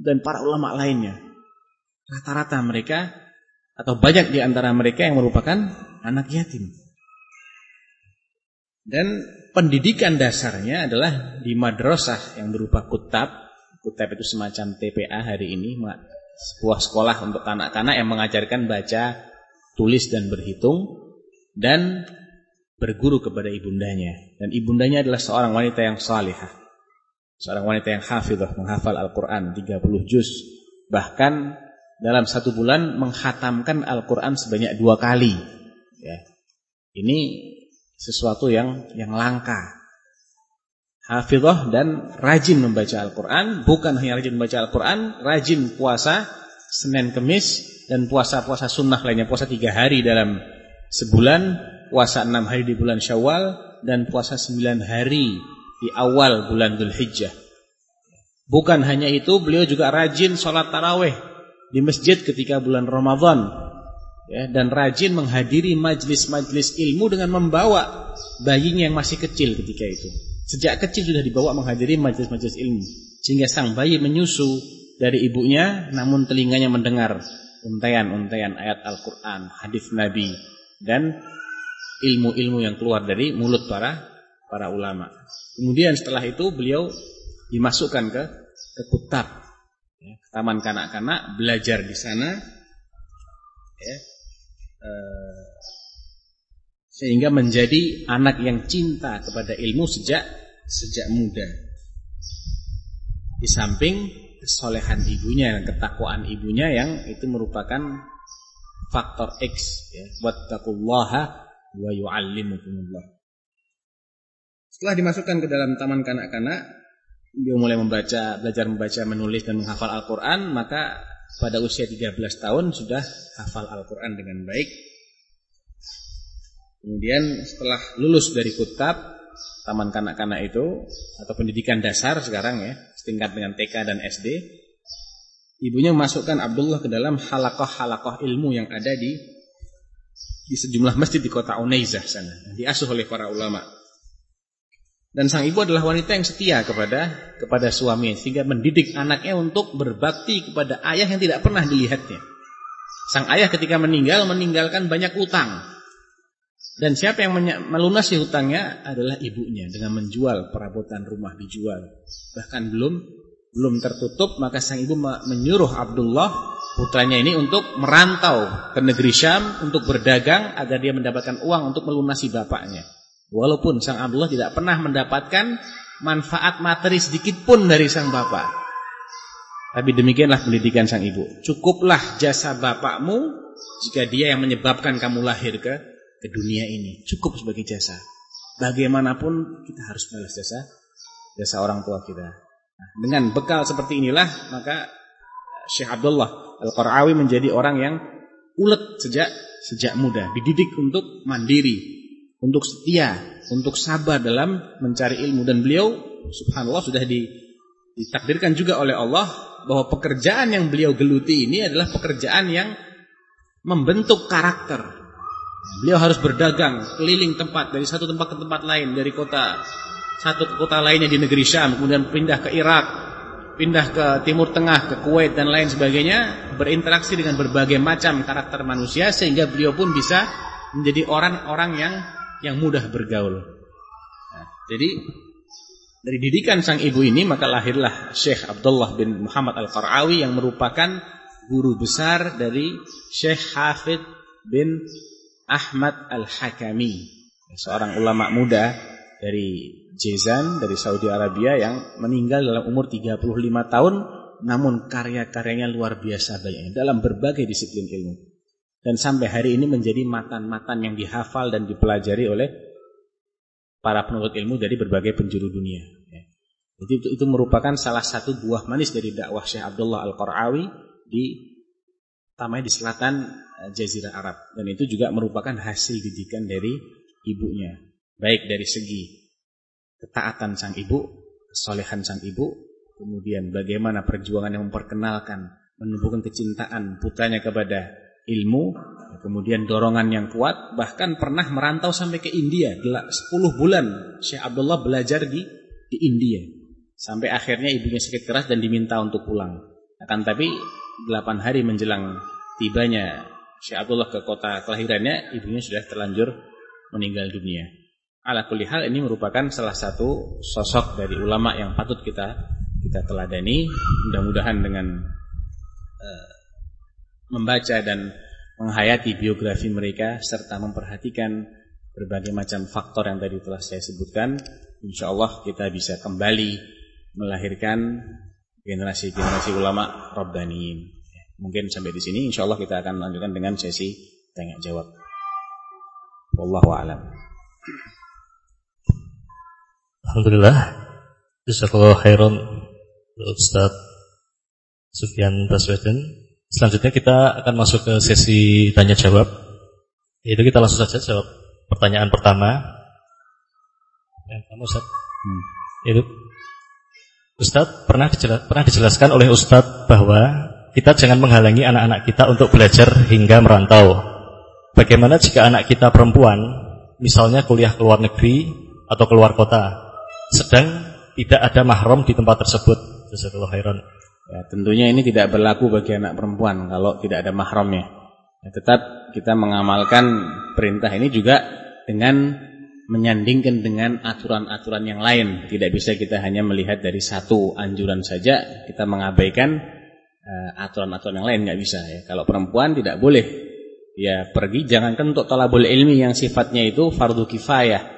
dan para ulama lainnya Rata-rata mereka atau banyak di antara mereka yang merupakan anak yatim. Dan pendidikan dasarnya adalah di madrasah yang berupa kutab. Kutab itu semacam TPA hari ini, sebuah sekolah untuk anak-anak yang mengajarkan baca, tulis dan berhitung dan berguru kepada ibundanya. Dan ibundanya adalah seorang wanita yang salihah. Seorang wanita yang hafizah, menghafal Al-Qur'an 30 juz. Bahkan dalam satu bulan menghatamkan Al-Quran sebanyak dua kali. Ya. Ini sesuatu yang yang langka. Hafizah dan rajin membaca Al-Quran. Bukan hanya rajin membaca Al-Quran, rajin puasa Senin Kemis dan puasa-puasa sunnah lainnya. Puasa tiga hari dalam sebulan, puasa enam hari di bulan Syawal, dan puasa sembilan hari di awal bulan Dhul Hijjah. Bukan hanya itu, beliau juga rajin sholat taraweh di masjid ketika bulan Ramadan ya, dan rajin menghadiri majlis-majlis ilmu dengan membawa bayinya yang masih kecil ketika itu. Sejak kecil sudah dibawa menghadiri majlis-majlis ilmu sehingga sang bayi menyusu dari ibunya namun telinganya mendengar untaian-untaian ayat Al-Qur'an, hadis Nabi dan ilmu-ilmu yang keluar dari mulut para para ulama. Kemudian setelah itu beliau dimasukkan ke ke kutab ya, taman kanak-kanak belajar di sana ya, eh, sehingga menjadi anak yang cinta kepada ilmu sejak sejak muda. Di samping kesolehan ibunya dan ketakwaan ibunya yang itu merupakan faktor X ya wattaqullaha wa yu'allimukumullah. Setelah dimasukkan ke dalam taman kanak-kanak dia mulai membaca, belajar membaca, menulis dan menghafal Al-Quran, maka pada usia 13 tahun sudah hafal Al-Quran dengan baik. Kemudian setelah lulus dari kutab, taman kanak-kanak itu, atau pendidikan dasar sekarang ya, setingkat dengan TK dan SD, ibunya memasukkan Abdullah ke dalam halakoh-halakoh ilmu yang ada di di sejumlah masjid di kota Unaizah sana, diasuh oleh para ulama. Dan sang ibu adalah wanita yang setia kepada kepada suami sehingga mendidik anaknya untuk berbakti kepada ayah yang tidak pernah dilihatnya. Sang ayah ketika meninggal meninggalkan banyak utang. Dan siapa yang melunasi hutangnya adalah ibunya dengan menjual perabotan rumah dijual. Bahkan belum belum tertutup maka sang ibu menyuruh Abdullah putranya ini untuk merantau ke negeri Syam untuk berdagang agar dia mendapatkan uang untuk melunasi bapaknya. Walaupun sang Abdullah tidak pernah mendapatkan manfaat materi sedikit pun dari sang bapak. Tapi demikianlah pendidikan sang ibu. Cukuplah jasa bapakmu jika dia yang menyebabkan kamu lahir ke ke dunia ini. Cukup sebagai jasa. Bagaimanapun kita harus balas jasa jasa orang tua kita. Nah, dengan bekal seperti inilah maka Syekh Abdullah Al-Qarawi menjadi orang yang ulet sejak sejak muda, dididik untuk mandiri, untuk setia, untuk sabar dalam mencari ilmu dan beliau subhanallah sudah ditakdirkan juga oleh Allah bahwa pekerjaan yang beliau geluti ini adalah pekerjaan yang membentuk karakter. Beliau harus berdagang keliling tempat dari satu tempat ke tempat lain dari kota satu ke kota lainnya di negeri Syam kemudian pindah ke Irak pindah ke Timur Tengah, ke Kuwait dan lain sebagainya, berinteraksi dengan berbagai macam karakter manusia sehingga beliau pun bisa menjadi orang-orang yang yang mudah bergaul. Nah, jadi dari didikan sang ibu ini maka lahirlah Syekh Abdullah bin Muhammad Al-Qarawi yang merupakan guru besar dari Syekh Hafid bin Ahmad Al-Hakami, seorang ulama muda dari Jezan dari Saudi Arabia yang meninggal dalam umur 35 tahun namun karya-karyanya luar biasa banyak dalam berbagai disiplin ilmu. Dan sampai hari ini menjadi matan-matan yang dihafal dan dipelajari oleh para penuntut ilmu dari berbagai penjuru dunia. Ya. Jadi itu, itu merupakan salah satu buah manis dari dakwah Syekh Abdullah Al-Qarawi di tamai di selatan eh, Jazirah Arab dan itu juga merupakan hasil didikan dari ibunya baik dari segi ketaatan sang ibu, kesolehan sang ibu, kemudian bagaimana perjuangan yang memperkenalkan, menumbuhkan kecintaan putranya kepada ilmu, kemudian dorongan yang kuat, bahkan pernah merantau sampai ke India, 10 bulan Syekh Abdullah belajar di di India. Sampai akhirnya ibunya sakit keras dan diminta untuk pulang. Akan tapi 8 hari menjelang tibanya Syekh Abdullah ke kota kelahirannya, ibunya sudah terlanjur meninggal dunia. Ala kulli hal ini merupakan salah satu sosok dari ulama yang patut kita kita teladani. Mudah-mudahan dengan uh, membaca dan menghayati biografi mereka serta memperhatikan berbagai macam faktor yang tadi telah saya sebutkan, insya Allah kita bisa kembali melahirkan generasi-generasi ulama Rabbaniin. Mungkin sampai di sini, insya Allah kita akan lanjutkan dengan sesi tanya jawab. Wallahu a'lam. Alhamdulillah Jazakallah khairan Ustaz Sufyan Baswedan Selanjutnya kita akan masuk ke sesi tanya jawab Yaitu kita langsung saja jawab pertanyaan pertama Yang kamu Ustaz hmm. Yaitu Ustaz pernah, dijelas, pernah dijelaskan oleh Ustaz bahwa kita jangan menghalangi anak-anak kita untuk belajar hingga merantau. Bagaimana jika anak kita perempuan, misalnya kuliah ke luar negeri atau keluar kota, sedang tidak ada mahram di tempat tersebut. Jazakallahu khairan. Ya, tentunya ini tidak berlaku bagi anak perempuan kalau tidak ada mahramnya. Ya, tetap kita mengamalkan perintah ini juga dengan menyandingkan dengan aturan-aturan yang lain. Tidak bisa kita hanya melihat dari satu anjuran saja, kita mengabaikan eh, aturan-aturan uh, yang lain nggak bisa ya. Kalau perempuan tidak boleh ya pergi jangankan untuk tolabul ilmi yang sifatnya itu fardu kifayah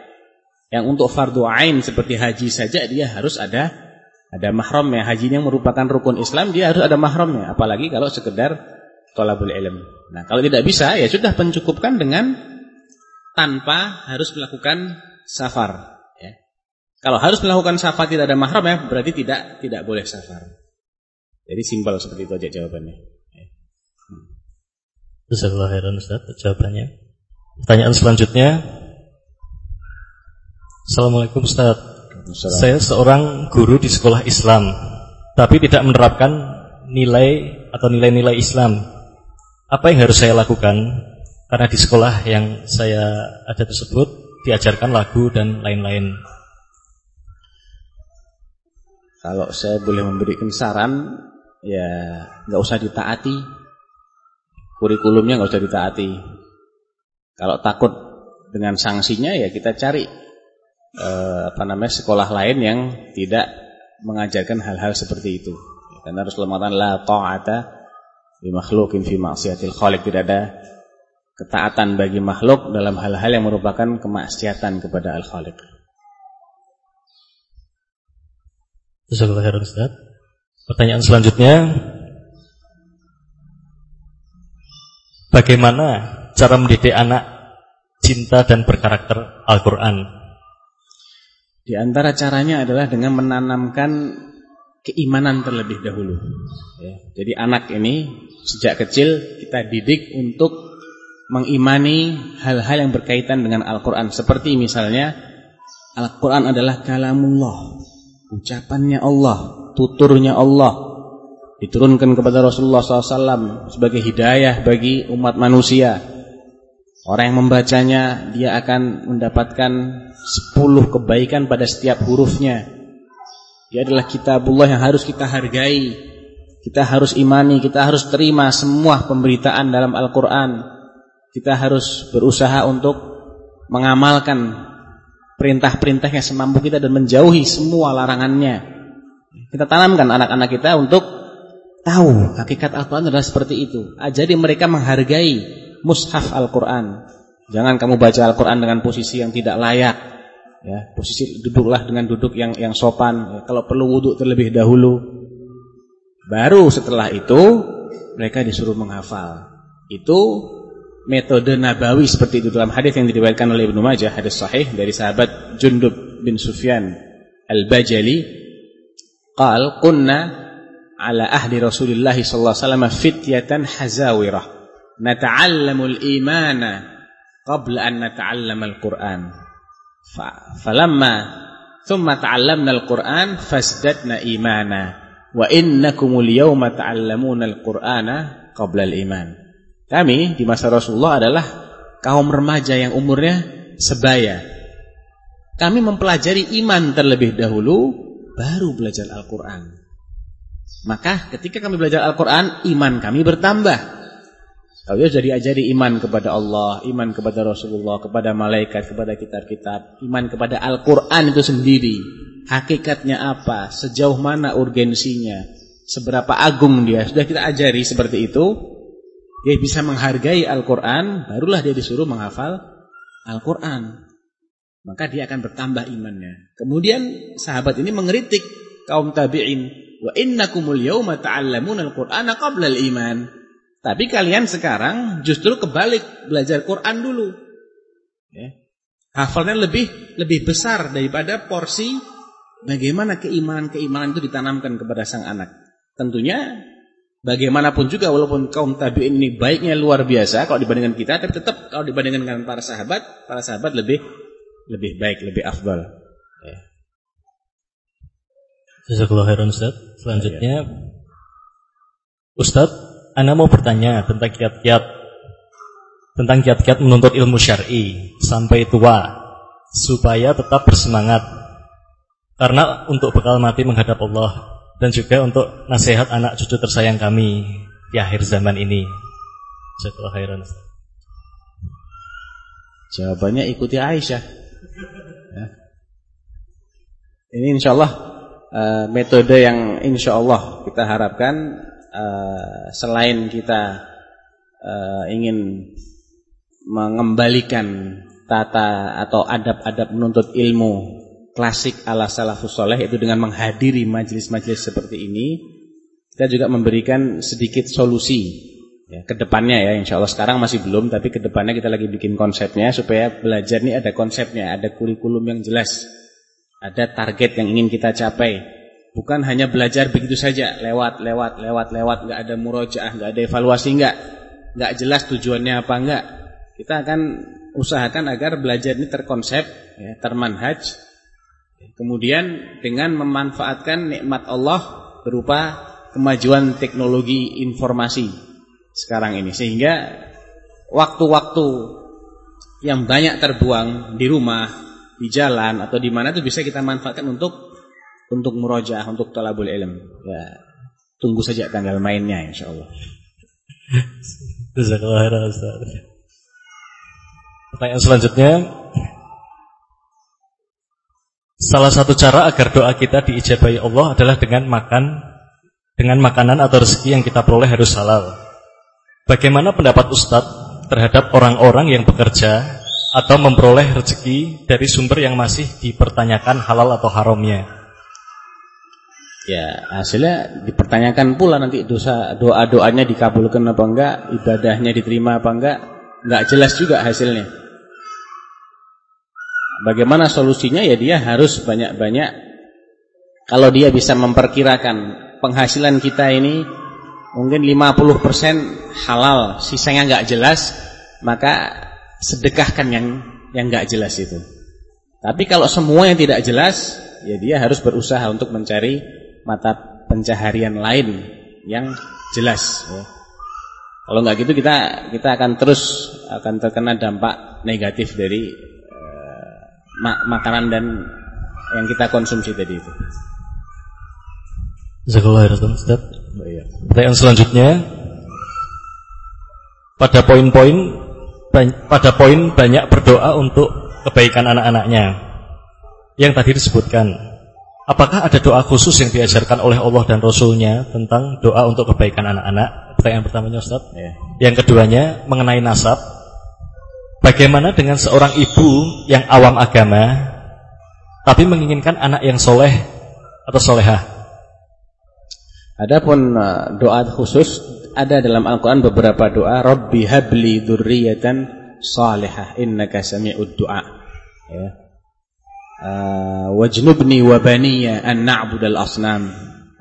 yang untuk fardu ain seperti haji saja dia harus ada ada mahramnya. Haji yang merupakan rukun Islam dia harus ada mahramnya. Apalagi kalau sekedar tolabul ilm. Nah kalau tidak bisa ya sudah pencukupkan dengan tanpa harus melakukan safar. Ya. Kalau harus melakukan safar tidak ada mahram ya berarti tidak tidak boleh safar. Jadi simpel seperti itu aja jawabannya. Ya. Hmm. Jazakallahu khairan Ustaz jawabannya. Pertanyaan selanjutnya Assalamualaikum Ustaz Saya seorang guru di sekolah Islam Tapi tidak menerapkan nilai atau nilai-nilai Islam. Apa yang harus saya lakukan? Karena di sekolah yang saya ada tersebut Diajarkan lagu dan lain-lain. Kalau saya boleh memberikan saran Ya nggak usah ditaati. Kurikulumnya nggak usah ditaati. Kalau takut dengan sanksinya ya kita cari eh, apa namanya sekolah lain yang tidak mengajarkan hal-hal seperti itu. Karena Rasulullah mengatakan la ta'ata bi makhluqin fi ma'siyatil khaliq tidak ada ketaatan bagi makhluk dalam hal-hal yang merupakan kemaksiatan kepada al-khaliq. Pertanyaan selanjutnya Bagaimana cara mendidik anak cinta dan berkarakter Al-Quran di antara caranya adalah dengan menanamkan keimanan terlebih dahulu. Ya, jadi anak ini sejak kecil kita didik untuk mengimani hal-hal yang berkaitan dengan Al-Quran. Seperti misalnya Al-Quran adalah kalamullah, ucapannya Allah, tuturnya Allah. Diturunkan kepada Rasulullah SAW sebagai hidayah bagi umat manusia. Orang yang membacanya dia akan mendapatkan sepuluh kebaikan pada setiap hurufnya. Dia adalah kitabullah yang harus kita hargai. Kita harus imani, kita harus terima semua pemberitaan dalam Al-Qur'an. Kita harus berusaha untuk mengamalkan perintah-perintahnya semampu kita dan menjauhi semua larangannya. Kita tanamkan anak-anak kita untuk tahu hakikat Al-Qur'an adalah seperti itu. Ajari mereka menghargai mushaf Al-Qur'an. Jangan kamu baca Al-Qur'an dengan posisi yang tidak layak. Ya posisi duduklah dengan duduk yang yang sopan. Ya, kalau perlu wudhu terlebih dahulu. Baru setelah itu mereka disuruh menghafal. Itu metode nabawi seperti itu dalam hadis yang diriwayatkan oleh Ibnu Majah hadis sahih dari sahabat Jundub bin Sufyan Al-Bajali. Qal kunna ala ahli Rasulillah sallallahu alaihi wasallam fityatan hazawirah nata'allamul imana qabla an nata'allamal Qur'an falamma thumma ta'allamna al-Qur'an fasdadna imana wa innakumul yawma ta'allamuna al-Qur'ana qabla al-iman. Kami di masa Rasulullah adalah kaum remaja yang umurnya sebaya. Kami mempelajari iman terlebih dahulu baru belajar Al-Qur'an. Maka ketika kami belajar Al-Qur'an, iman kami bertambah. Dia jadi ajari iman kepada Allah, iman kepada Rasulullah, kepada malaikat, kepada kitab-kitab, iman kepada Al-Quran itu sendiri. Hakikatnya apa, sejauh mana urgensinya, seberapa agung dia. Sudah kita ajari seperti itu, dia bisa menghargai Al-Quran, barulah dia disuruh menghafal Al-Quran. Maka dia akan bertambah imannya. Kemudian sahabat ini mengeritik kaum tabi'in. Wa innakumul yawma ta'allamuna al-Qur'ana qabla al-iman. Tapi kalian sekarang justru kebalik belajar Quran dulu. Ya. Hafalnya lebih lebih besar daripada porsi bagaimana keimanan-keimanan itu ditanamkan kepada sang anak. Tentunya bagaimanapun juga walaupun kaum tabi'in ini baiknya luar biasa kalau dibandingkan kita, tapi tetap kalau dibandingkan dengan para sahabat, para sahabat lebih lebih baik, lebih afdal. Ya. Jazakallahu khairan Ustaz. Selanjutnya Ustaz anda mau bertanya tentang kiat-kiat tentang kiat-kiat menuntut ilmu syar'i sampai tua supaya tetap bersemangat. Karena untuk bekal mati menghadap Allah dan juga untuk nasihat anak cucu tersayang kami di akhir zaman ini. Khairan. Jawabannya ikuti Aisyah. Ya. Ini insya Allah uh, metode yang insya Allah kita harapkan uh, selain kita uh, ingin mengembalikan tata atau adab-adab menuntut ilmu klasik ala salafus soleh itu dengan menghadiri majelis-majelis seperti ini kita juga memberikan sedikit solusi. Ya, ke depannya ya insya Allah sekarang masih belum tapi ke depannya kita lagi bikin konsepnya supaya belajar ini ada konsepnya ada kurikulum yang jelas ada target yang ingin kita capai Bukan hanya belajar begitu saja, lewat, lewat, lewat, lewat, nggak ada murojaah, nggak ada evaluasi, nggak, nggak jelas tujuannya apa nggak. Kita akan usahakan agar belajar ini terkonsep, ya, termanhaj. Kemudian dengan memanfaatkan nikmat Allah berupa kemajuan teknologi informasi sekarang ini, sehingga waktu-waktu yang banyak terbuang di rumah, di jalan atau di mana itu bisa kita manfaatkan untuk untuk murojaah, untuk talabul ilm. Ya, tunggu saja tanggal mainnya insyaallah. Ustaz. Pertanyaan selanjutnya Salah satu cara agar doa kita diijabahi Allah adalah dengan makan dengan makanan atau rezeki yang kita peroleh harus halal. Bagaimana pendapat Ustadz terhadap orang-orang yang bekerja atau memperoleh rezeki dari sumber yang masih dipertanyakan halal atau haramnya? Ya hasilnya dipertanyakan pula nanti dosa doa-doanya dikabulkan apa enggak, ibadahnya diterima apa enggak, enggak jelas juga hasilnya. Bagaimana solusinya ya dia harus banyak-banyak kalau dia bisa memperkirakan penghasilan kita ini mungkin 50% halal, sisanya enggak jelas, maka sedekahkan yang yang enggak jelas itu. Tapi kalau semua yang tidak jelas, ya dia harus berusaha untuk mencari mata pencaharian lain yang jelas ya. Kalau nggak gitu kita kita akan terus akan terkena dampak negatif dari uh, makanan dan yang kita konsumsi tadi itu. Khairan Ustaz. Pertanyaan selanjutnya pada poin-poin pada poin banyak berdoa untuk kebaikan anak-anaknya yang tadi disebutkan apakah ada doa khusus yang diajarkan oleh Allah dan Rasulnya tentang doa untuk kebaikan anak-anak pertanyaan pertamanya Ustaz ya. yang keduanya mengenai nasab bagaimana dengan seorang ibu yang awam agama tapi menginginkan anak yang soleh atau solehah Adapun uh, doa khusus ada dalam Al-Qur'an beberapa doa Rabbi habli dzurriyyatan salihah innaka sami'ud du'a. Ya. Uh, wajnubni wa baniya an na'budal asnam.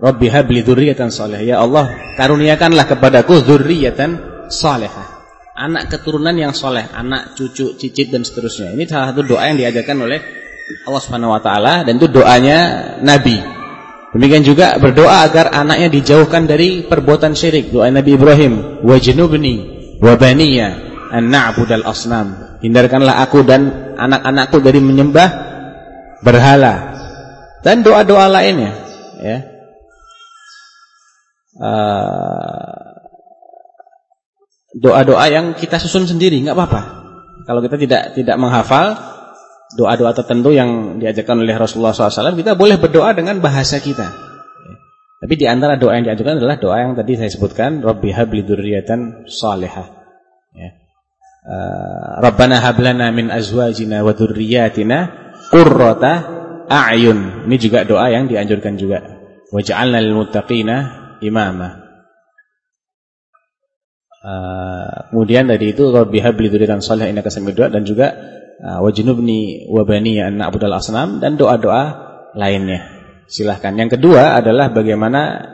Rabbi habli dzurriyyatan salihah. Ya Allah, karuniakanlah kepadaku dzurriyyatan salihah. Anak keturunan yang soleh, anak, cucu, cicit dan seterusnya. Ini salah satu doa yang diajarkan oleh Allah Subhanahu wa taala dan itu doanya Nabi Demikian juga berdoa agar anaknya dijauhkan dari perbuatan syirik. Doa Nabi Ibrahim, wajnubni wa baniya an na'budal asnam. Hindarkanlah aku dan anak-anakku dari menyembah berhala. Dan doa-doa lainnya, ya. Uh, doa-doa yang kita susun sendiri nggak apa-apa. Kalau kita tidak tidak menghafal doa-doa tertentu yang diajarkan oleh Rasulullah SAW, kita boleh berdoa dengan bahasa kita. Tapi di antara doa yang diajarkan adalah doa yang tadi saya sebutkan, Rabbi habli dzurriyyatan salihah. Ya. Uh, Rabbana hablana min azwajina wa dzurriyyatina qurrata a'yun. Ini juga doa yang dianjurkan juga. Waj'alna lil muttaqina imama. Uh, kemudian tadi itu Rabbi habli dzurriyyatan salihah innaka samid du'a dan juga Ah, wajnubni wabani an na'budal asnam dan doa-doa lainnya. Silahkan. Yang kedua adalah bagaimana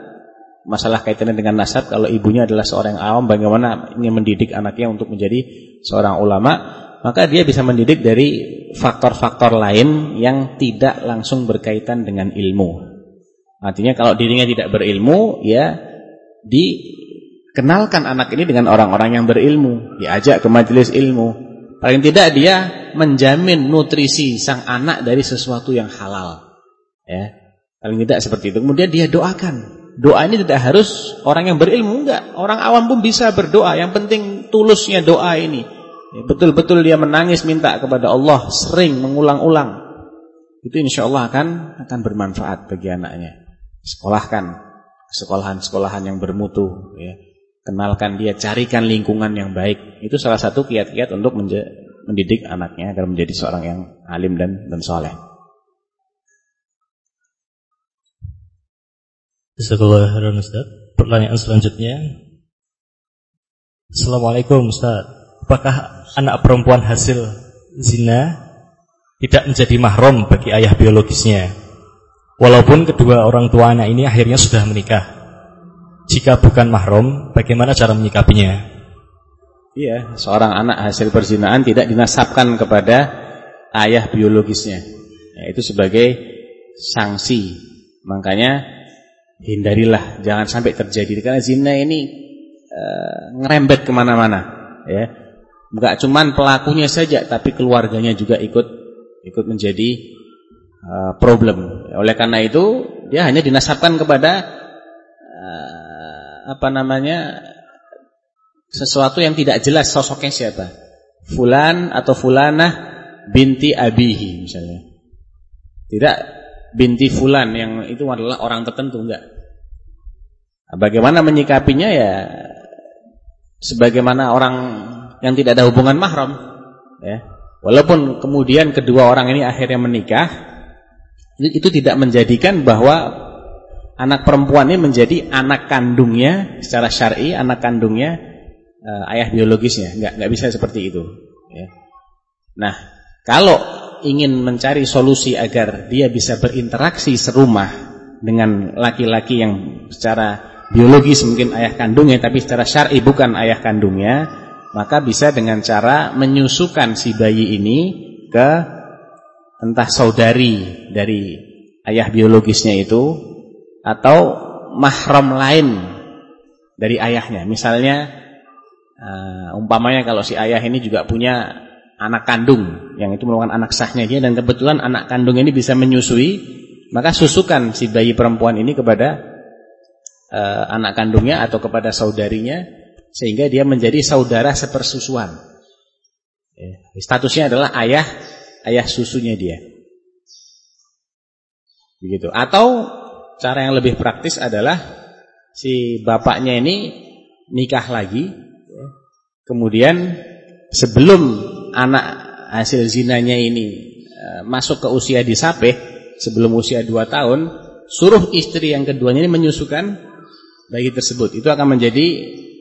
masalah kaitannya dengan nasab kalau ibunya adalah seorang awam bagaimana ingin mendidik anaknya untuk menjadi seorang ulama, maka dia bisa mendidik dari faktor-faktor lain yang tidak langsung berkaitan dengan ilmu. Artinya kalau dirinya tidak berilmu, ya dikenalkan anak ini dengan orang-orang yang berilmu, diajak ke majelis ilmu, Paling tidak dia menjamin nutrisi sang anak dari sesuatu yang halal. Ya. Paling tidak seperti itu. Kemudian dia doakan. Doa ini tidak harus orang yang berilmu enggak. Orang awam pun bisa berdoa. Yang penting tulusnya doa ini. Ya, betul-betul dia menangis minta kepada Allah sering mengulang-ulang. Itu insya Allah akan akan bermanfaat bagi anaknya. Sekolahkan sekolahan-sekolahan yang bermutu ya kenalkan dia, carikan lingkungan yang baik. Itu salah satu kiat-kiat untuk mendidik anaknya agar menjadi seorang yang alim dan dan soleh. Ustaz. Pertanyaan selanjutnya. Assalamualaikum Ustaz. Apakah anak perempuan hasil zina tidak menjadi mahram bagi ayah biologisnya? Walaupun kedua orang tua anak ini akhirnya sudah menikah. Jika bukan mahram, bagaimana cara menyikapinya? Iya, seorang anak hasil perzinaan tidak dinasabkan kepada ayah biologisnya. Ya, itu sebagai sanksi. Makanya hindarilah, jangan sampai terjadi. Karena zina ini e, ngerembet ke mana-mana. Ya, bukan cuman pelakunya saja, tapi keluarganya juga ikut ikut menjadi e, problem. Oleh karena itu, dia hanya dinasabkan kepada apa namanya sesuatu yang tidak jelas sosoknya siapa. Fulan atau fulanah binti abihi misalnya. Tidak binti fulan yang itu adalah orang tertentu enggak. Nah, bagaimana menyikapinya ya sebagaimana orang yang tidak ada hubungan mahram ya. Walaupun kemudian kedua orang ini akhirnya menikah itu tidak menjadikan bahwa anak perempuan ini menjadi anak kandungnya secara syar'i anak kandungnya uh, ayah biologisnya nggak nggak bisa seperti itu ya. nah kalau ingin mencari solusi agar dia bisa berinteraksi serumah dengan laki-laki yang secara biologis mungkin ayah kandungnya tapi secara syar'i bukan ayah kandungnya maka bisa dengan cara menyusukan si bayi ini ke entah saudari dari ayah biologisnya itu atau mahram lain dari ayahnya. Misalnya uh, umpamanya kalau si ayah ini juga punya anak kandung yang itu merupakan anak sahnya dia dan kebetulan anak kandung ini bisa menyusui, maka susukan si bayi perempuan ini kepada uh, anak kandungnya atau kepada saudarinya sehingga dia menjadi saudara sepersusuan. Ya, statusnya adalah ayah ayah susunya dia. Begitu. Atau cara yang lebih praktis adalah si bapaknya ini nikah lagi ya. Kemudian sebelum anak hasil zinanya ini uh, masuk ke usia disapeh, sebelum usia 2 tahun, suruh istri yang keduanya ini menyusukan bayi tersebut. Itu akan menjadi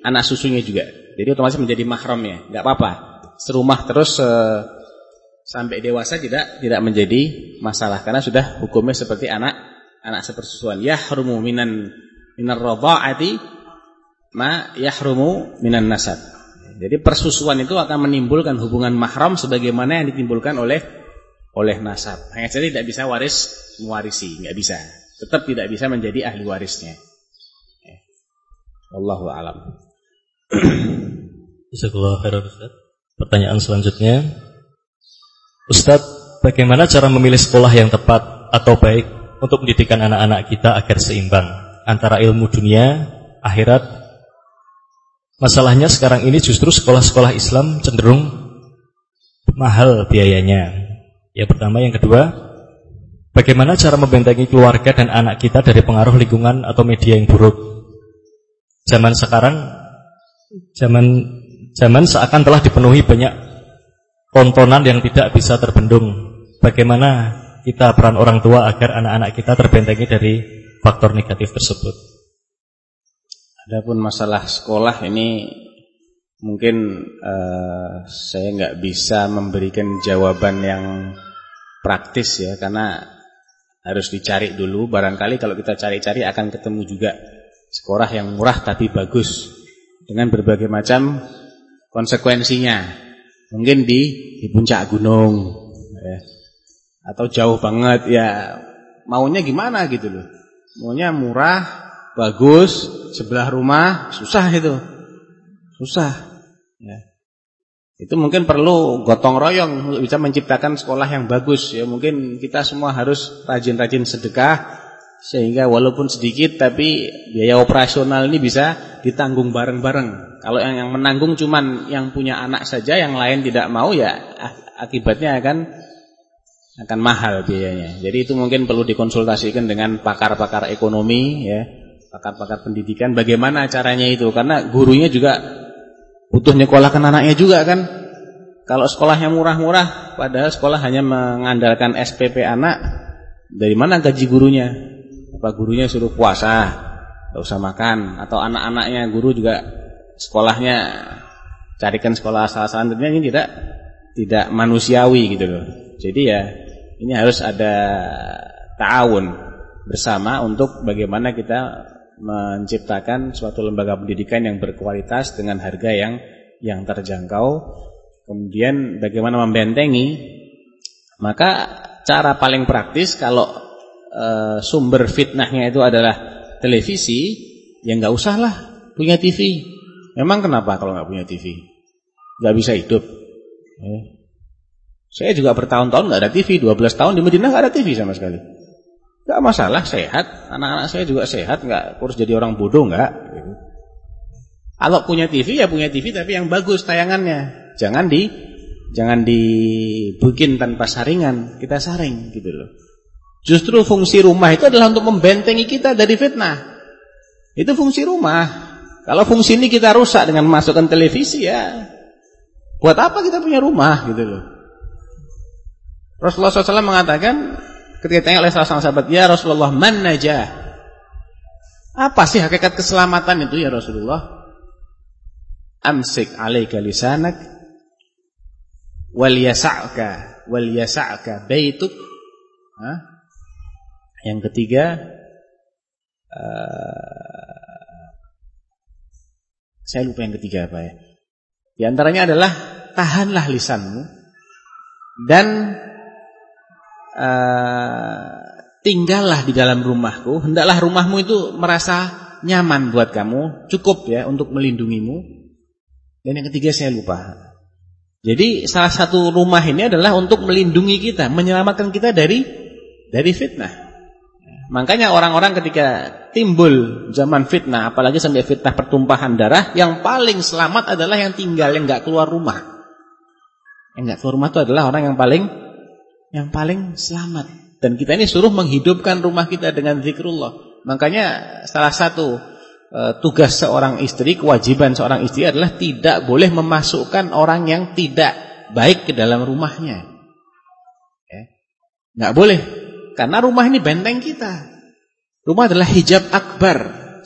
anak susunya juga. Jadi otomatis menjadi mahramnya, enggak apa-apa. Serumah terus uh, sampai dewasa tidak tidak menjadi masalah karena sudah hukumnya seperti anak anak sepersusuan. Yahrumu minan minar radha'ati ma yahrumu minan nasab. Jadi persusuan itu akan menimbulkan hubungan mahram sebagaimana yang ditimbulkan oleh oleh nasab. Hanya saja tidak bisa waris mewarisi, enggak bisa. Tetap tidak bisa menjadi ahli warisnya. Wallahu a'lam. Jazakallahu khairan Ustaz. Pertanyaan selanjutnya. Ustaz, bagaimana cara memilih sekolah yang tepat atau baik untuk mendidikan anak-anak kita agar seimbang antara ilmu dunia, akhirat Masalahnya sekarang ini justru sekolah-sekolah Islam cenderung mahal biayanya. Yang pertama, yang kedua, bagaimana cara membentengi keluarga dan anak kita dari pengaruh lingkungan atau media yang buruk? Zaman sekarang, zaman zaman seakan telah dipenuhi banyak tontonan yang tidak bisa terbendung. Bagaimana kita peran orang tua agar anak-anak kita terbentengi dari faktor negatif tersebut? Adapun masalah sekolah ini mungkin uh, saya nggak bisa memberikan jawaban yang praktis ya karena harus dicari dulu. Barangkali kalau kita cari-cari akan ketemu juga sekolah yang murah tapi bagus dengan berbagai macam konsekuensinya. Mungkin di di puncak gunung ya. atau jauh banget ya maunya gimana gitu loh. Maunya murah bagus, sebelah rumah susah itu. Susah. Ya. Itu mungkin perlu gotong royong untuk bisa menciptakan sekolah yang bagus ya. Mungkin kita semua harus rajin-rajin sedekah sehingga walaupun sedikit tapi biaya operasional ini bisa ditanggung bareng-bareng. Kalau yang, yang menanggung cuman yang punya anak saja, yang lain tidak mau ya akibatnya akan akan mahal biayanya. Jadi itu mungkin perlu dikonsultasikan dengan pakar-pakar ekonomi ya pakar-pakar pendidikan bagaimana caranya itu karena gurunya juga butuh nyekolahkan anaknya juga kan kalau sekolahnya murah-murah padahal sekolah hanya mengandalkan SPP anak dari mana gaji gurunya apa gurunya suruh puasa tidak usah makan atau anak-anaknya guru juga sekolahnya carikan sekolah asal-asalan tentunya ini tidak tidak manusiawi gitu loh jadi ya ini harus ada ta'awun bersama untuk bagaimana kita menciptakan suatu lembaga pendidikan yang berkualitas dengan harga yang yang terjangkau. Kemudian bagaimana membentengi? Maka cara paling praktis kalau e, sumber fitnahnya itu adalah televisi, ya nggak usahlah punya TV. Memang kenapa kalau nggak punya TV? Nggak bisa hidup. Eh. Saya juga bertahun-tahun nggak ada TV, 12 tahun di Medina nggak ada TV sama sekali. Gak masalah, sehat. Anak-anak saya juga sehat, nggak harus jadi orang bodoh nggak. Kalau punya TV ya punya TV tapi yang bagus tayangannya. Jangan di jangan dibikin tanpa saringan. Kita saring gitu loh. Justru fungsi rumah itu adalah untuk membentengi kita dari fitnah. Itu fungsi rumah. Kalau fungsi ini kita rusak dengan masukkan televisi ya buat apa kita punya rumah gitu loh. Rasulullah SAW mengatakan Ketika ditanya oleh salah seorang sahabat, "Ya Rasulullah, man najah?" Apa sih hakikat keselamatan itu ya Rasulullah? Amsik 'alaika lisanak wal yas'aka wal yas'aka baituk. Hah? Yang ketiga uh, saya lupa yang ketiga apa ya. Di antaranya adalah tahanlah lisanmu dan uh, tinggallah di dalam rumahku, hendaklah rumahmu itu merasa nyaman buat kamu, cukup ya untuk melindungimu. Dan yang ketiga saya lupa. Jadi salah satu rumah ini adalah untuk melindungi kita, menyelamatkan kita dari dari fitnah. Makanya orang-orang ketika timbul zaman fitnah, apalagi sampai fitnah pertumpahan darah, yang paling selamat adalah yang tinggal, yang nggak keluar rumah. Yang nggak keluar rumah itu adalah orang yang paling yang paling selamat. Dan kita ini suruh menghidupkan rumah kita dengan zikrullah. Makanya salah satu e, tugas seorang istri, kewajiban seorang istri adalah tidak boleh memasukkan orang yang tidak baik ke dalam rumahnya. Ya. Boleh karena rumah ini benteng kita. Rumah adalah hijab akbar.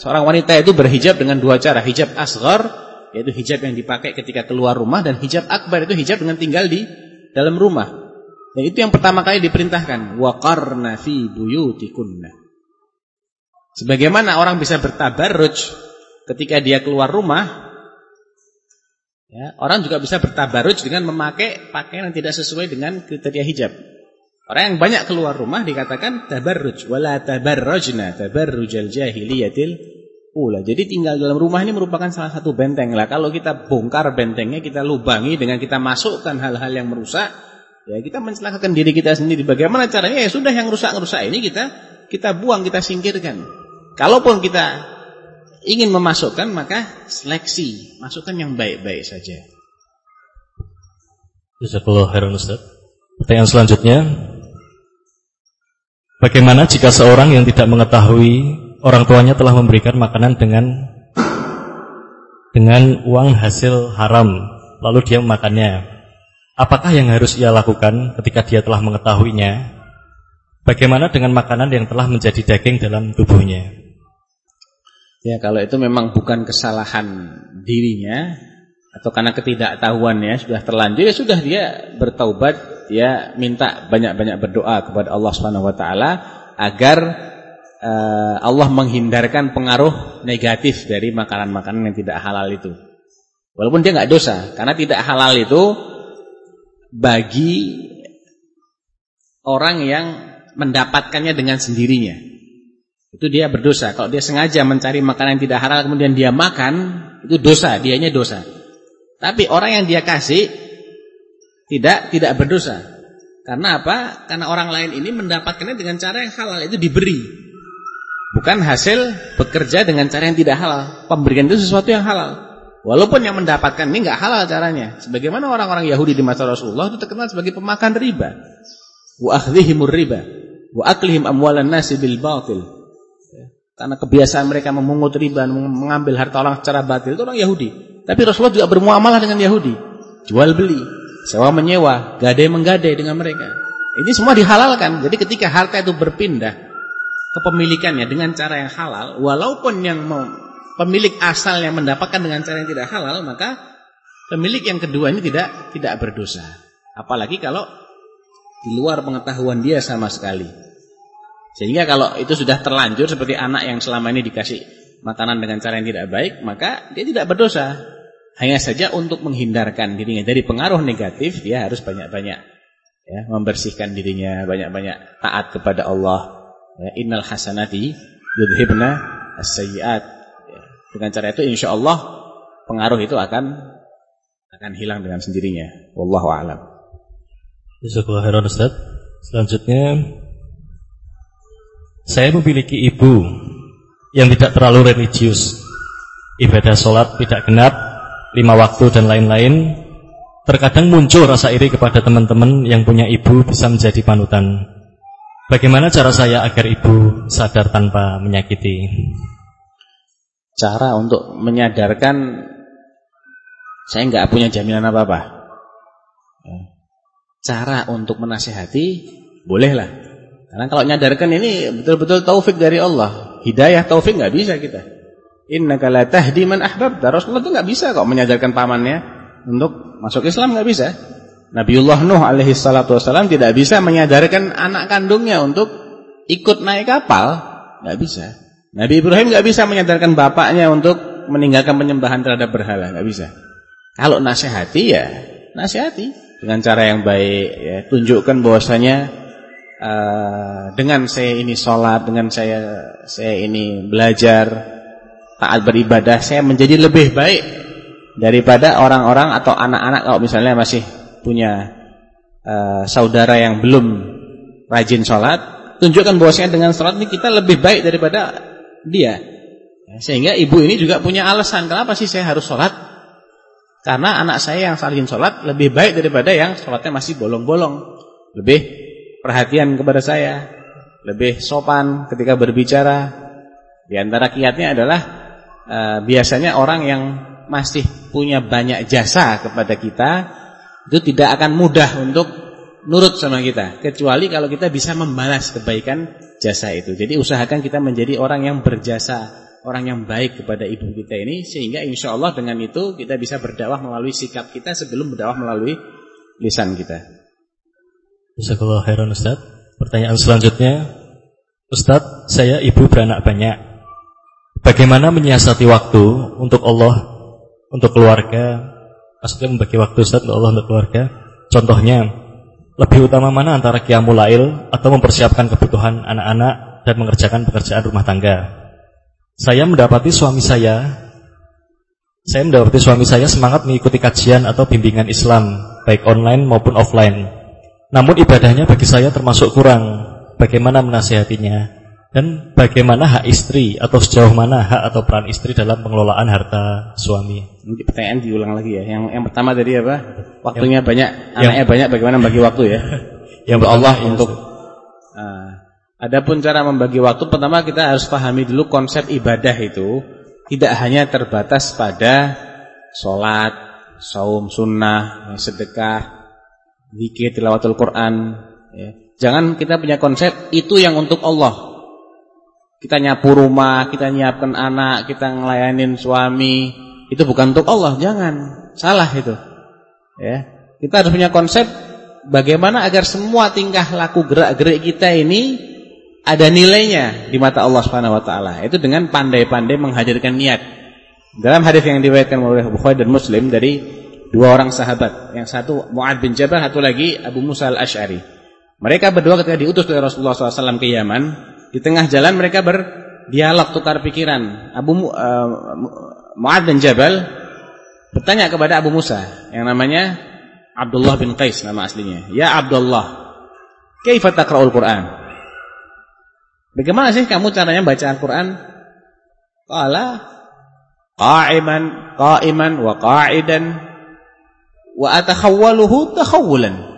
Seorang wanita itu berhijab dengan dua cara. Hijab asgar, yaitu hijab yang dipakai ketika keluar rumah. Dan hijab akbar itu hijab dengan tinggal di dalam rumah. Dan itu yang pertama kali diperintahkan. Waqarna fi buyutikunna. Sebagaimana orang bisa bertabarruj ketika dia keluar rumah, ya, orang juga bisa bertabarruj dengan memakai pakaian yang tidak sesuai dengan kriteria hijab. Orang yang banyak keluar rumah dikatakan tabarruj wala tabarrujna tabarrujal jahiliyatil ula. Jadi tinggal dalam rumah ini merupakan salah satu benteng lah. Kalau kita bongkar bentengnya, kita lubangi dengan kita masukkan hal-hal yang merusak, ya kita mencelakakan diri kita sendiri. Bagaimana caranya? Ya sudah yang rusak-rusak ini kita kita buang, kita singkirkan. Kalaupun kita ingin memasukkan maka seleksi, masukkan yang baik-baik saja. Jazakallahu khairan Ustaz. Pertanyaan selanjutnya, Bagaimana jika seorang yang tidak mengetahui orang tuanya telah memberikan makanan dengan dengan uang hasil haram, lalu dia memakannya? Apakah yang harus ia lakukan ketika dia telah mengetahuinya? Bagaimana dengan makanan yang telah menjadi daging dalam tubuhnya? Ya, kalau itu memang bukan kesalahan dirinya atau karena ketidaktahuannya sudah terlanjur ya sudah dia bertaubat ya minta banyak-banyak berdoa kepada Allah Subhanahu wa taala agar uh, Allah menghindarkan pengaruh negatif dari makanan-makanan yang tidak halal itu. Walaupun dia nggak dosa, karena tidak halal itu bagi orang yang mendapatkannya dengan sendirinya. Itu dia berdosa. Kalau dia sengaja mencari makanan yang tidak halal kemudian dia makan, itu dosa, dianya dosa. Tapi orang yang dia kasih tidak tidak berdosa. Karena apa? Karena orang lain ini mendapatkannya dengan cara yang halal itu diberi. Bukan hasil bekerja dengan cara yang tidak halal. Pemberian itu sesuatu yang halal. Walaupun yang mendapatkan ini nggak halal caranya. Sebagaimana orang-orang Yahudi di masa Rasulullah itu terkenal sebagai pemakan riba. Wa akhdhihimur riba. Wa aklihim amwalan nasi bil batil. Ya. Karena kebiasaan mereka memungut riba, mengambil harta orang secara batil itu orang Yahudi. Tapi Rasulullah juga bermuamalah dengan Yahudi. Jual beli sewa menyewa, gadai menggadai dengan mereka. Ini semua dihalalkan. Jadi ketika harta itu berpindah kepemilikannya dengan cara yang halal, walaupun yang mau, pemilik asal yang mendapatkan dengan cara yang tidak halal, maka pemilik yang kedua ini tidak tidak berdosa. Apalagi kalau di luar pengetahuan dia sama sekali. Sehingga kalau itu sudah terlanjur seperti anak yang selama ini dikasih makanan dengan cara yang tidak baik, maka dia tidak berdosa. Hanya saja untuk menghindarkan dirinya dari pengaruh negatif, dia harus banyak-banyak ya, membersihkan dirinya, banyak-banyak taat kepada Allah. Ya, innal hasanati yudhibna as-sayyi'at. Ya, dengan cara itu insya Allah pengaruh itu akan akan hilang dengan sendirinya. Wallahu a'lam. Jazakallahu khairan Ustaz. Selanjutnya saya memiliki ibu yang tidak terlalu religius. Ibadah sholat tidak genap lima waktu dan lain-lain, terkadang muncul rasa iri kepada teman-teman yang punya ibu bisa menjadi panutan. Bagaimana cara saya agar ibu sadar tanpa menyakiti? Cara untuk menyadarkan saya nggak punya jaminan apa-apa. Cara untuk menasehati bolehlah. Karena kalau menyadarkan ini betul-betul taufik dari Allah. Hidayah taufik nggak bisa kita. Innaka la tahdi man ahbabta. Rasulullah itu enggak bisa kok menyadarkan pamannya untuk masuk Islam enggak bisa. Nabiullah Nuh alaihi salatu wasallam tidak bisa menyadarkan anak kandungnya untuk ikut naik kapal, enggak bisa. Nabi Ibrahim enggak bisa menyadarkan bapaknya untuk meninggalkan penyembahan terhadap berhala, enggak bisa. Kalau nasihati ya nasihati dengan cara yang baik ya, tunjukkan bahwasanya uh, dengan saya ini sholat, dengan saya saya ini belajar taat beribadah saya menjadi lebih baik daripada orang-orang atau anak-anak kalau misalnya masih punya uh, saudara yang belum rajin sholat tunjukkan bahwasanya dengan sholat ini kita lebih baik daripada dia. Sehingga ibu ini juga punya alasan kenapa sih saya harus sholat? Karena anak saya yang salin sholat lebih baik daripada yang sholatnya masih bolong-bolong. Lebih perhatian kepada saya, lebih sopan ketika berbicara. Di antara kiatnya adalah uh, biasanya orang yang masih punya banyak jasa kepada kita itu tidak akan mudah untuk nurut sama kita kecuali kalau kita bisa membalas kebaikan jasa itu. Jadi usahakan kita menjadi orang yang berjasa, orang yang baik kepada ibu kita ini sehingga insya Allah dengan itu kita bisa berdakwah melalui sikap kita sebelum berdakwah melalui lisan kita. Jazakallahu khairan Ustaz. Pertanyaan selanjutnya, Ustaz, saya ibu beranak banyak. Bagaimana menyiasati waktu untuk Allah, untuk keluarga? Maksudnya membagi waktu Ustaz untuk Allah untuk keluarga. Contohnya, lebih utama mana antara qiyamul lail atau mempersiapkan kebutuhan anak-anak dan mengerjakan pekerjaan rumah tangga? Saya mendapati suami saya saya mendapati suami saya semangat mengikuti kajian atau bimbingan Islam baik online maupun offline. Namun ibadahnya bagi saya termasuk kurang. Bagaimana menasihatinya? Dan bagaimana hak istri atau sejauh mana hak atau peran istri dalam pengelolaan harta suami? Ini pertanyaan diulang lagi ya. Yang yang pertama tadi apa? Waktunya yang, banyak, anaknya banyak, bagaimana bagi waktu ya? yang Allah ya, untuk. Uh, adapun cara membagi waktu, pertama kita harus pahami dulu konsep ibadah itu tidak hanya terbatas pada sholat, saum sunnah, sedekah, zikir, tilawatul Quran. Ya. Jangan kita punya konsep itu yang untuk Allah. Kita nyapu rumah, kita nyiapkan anak, kita ngelayanin suami, itu bukan untuk Allah, jangan. Salah itu. Ya. Kita harus punya konsep bagaimana agar semua tingkah laku gerak-gerik kita ini ada nilainya di mata Allah Subhanahu wa taala. Itu dengan pandai-pandai menghadirkan niat. Dalam hadis yang diriwayatkan oleh Bukhari dan Muslim dari dua orang sahabat, yang satu Muad bin Jabal, satu lagi Abu Musa al-Asy'ari. Mereka berdua ketika diutus oleh Rasulullah SAW ke Yaman, di tengah jalan mereka berdialog tukar pikiran. Abu uh, Mu'ad bin Jabal bertanya kepada Abu Musa yang namanya Abdullah bin Qais nama aslinya. Ya Abdullah, kaifa taqra'ul Qur'an? Bagaimana sih kamu caranya baca Al-Qur'an? Qala qa'iman qa'iman wa qa'idan wa atakhawwaluhu takhawulan.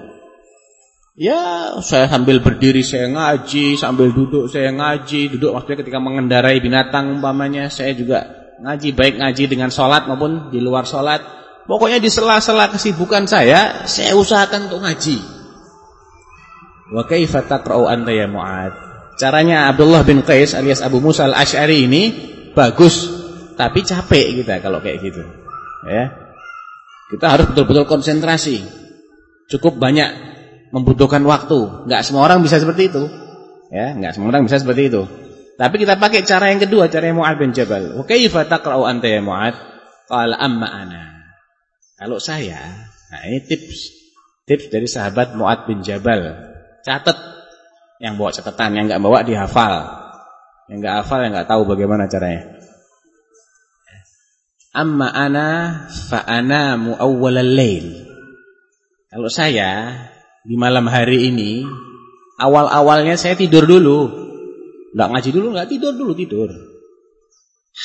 Ya, saya sambil berdiri saya ngaji, sambil duduk saya ngaji, duduk maksudnya ketika mengendarai binatang umpamanya saya juga ngaji baik ngaji dengan sholat maupun di luar sholat. Pokoknya di sela-sela kesibukan saya, saya usahakan untuk ngaji. Wa kaifa taqra'u anta ya Mu'ad? Caranya Abdullah bin Qais alias Abu Musa al-Asy'ari ini bagus, tapi capek kita kalau kayak gitu. Ya. Kita harus betul-betul konsentrasi. Cukup banyak membutuhkan waktu. Enggak semua orang bisa seperti itu. Ya, enggak semua orang bisa seperti itu. Tapi kita pakai cara yang kedua, cara yang Mu'ad bin Jabal. Wa kaifa taqra'u anta ya Mu'ad? Qala ana. Kalau saya, nah ini tips. Tips dari sahabat Mu'ad bin Jabal. Catat yang bawa catatan, yang enggak bawa dihafal. Yang enggak hafal yang enggak tahu bagaimana caranya. Amma ana fa ana muawwalal lail. Kalau saya di malam hari ini awal-awalnya saya tidur dulu. Enggak ngaji dulu, enggak tidur dulu, tidur.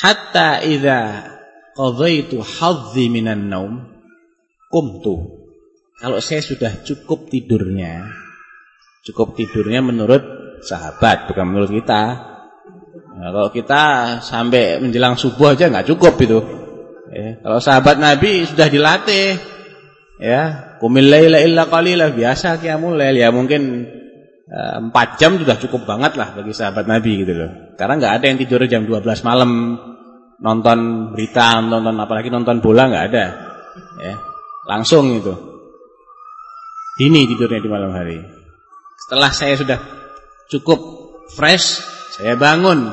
Hatta idza qadaitu hadzi minan naum qumtu. Kalau saya sudah cukup tidurnya, cukup tidurnya menurut sahabat, bukan menurut kita. Nah, kalau kita sampai menjelang subuh aja nggak cukup itu. Ya, kalau sahabat Nabi sudah dilatih, ya Kumil laila illa qalila biasa qiyamul lail ya mungkin eh, empat 4 jam sudah cukup banget lah bagi sahabat Nabi gitu loh. Karena nggak ada yang tidur jam 12 malam nonton berita, nonton apalagi nonton bola nggak ada. Ya. Langsung itu. Ini tidurnya di malam hari. Setelah saya sudah cukup fresh, saya bangun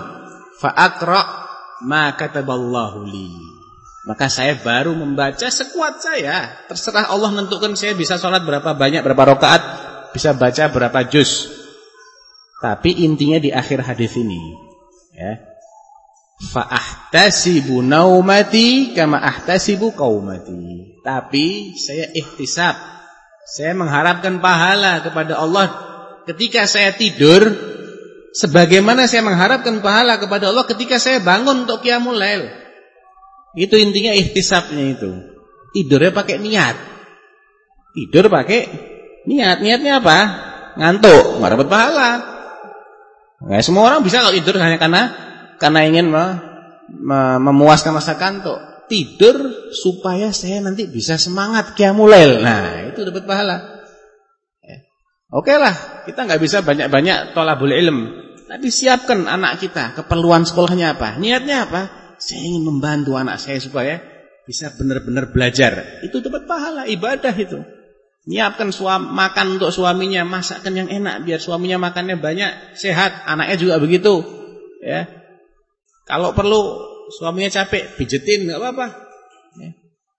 fa aqra ma kataballahu li. Maka saya baru membaca sekuat saya. Terserah Allah menentukan saya bisa sholat berapa banyak, berapa rakaat, bisa baca berapa juz. Tapi intinya di akhir hadis ini, ya. Fa'ahtasibu naumati kama ahtasibu qaumati. Tapi saya ikhtisab. Saya mengharapkan pahala kepada Allah ketika saya tidur Sebagaimana saya mengharapkan pahala kepada Allah ketika saya bangun untuk qiyamul lail. Itu intinya ihtisabnya itu. Tidurnya pakai niat. Tidur pakai niat. Niatnya apa? Ngantuk, nggak dapat pahala. Nah, semua orang bisa kalau tidur hanya karena karena ingin me, me, memuaskan rasa kantuk. Tidur supaya saya nanti bisa semangat qiyamul lail. Nah, itu dapat pahala. Ya. Oke lah, kita nggak bisa banyak-banyak tolabul ilm. Tapi siapkan anak kita, keperluan sekolahnya apa? Niatnya apa? Saya ingin membantu anak saya supaya bisa benar-benar belajar. Itu dapat pahala, ibadah itu. Nyiapkan suam, makan untuk suaminya, masakan yang enak biar suaminya makannya banyak, sehat, anaknya juga begitu. Ya. Kalau perlu suaminya capek, pijetin nggak apa-apa. Ya.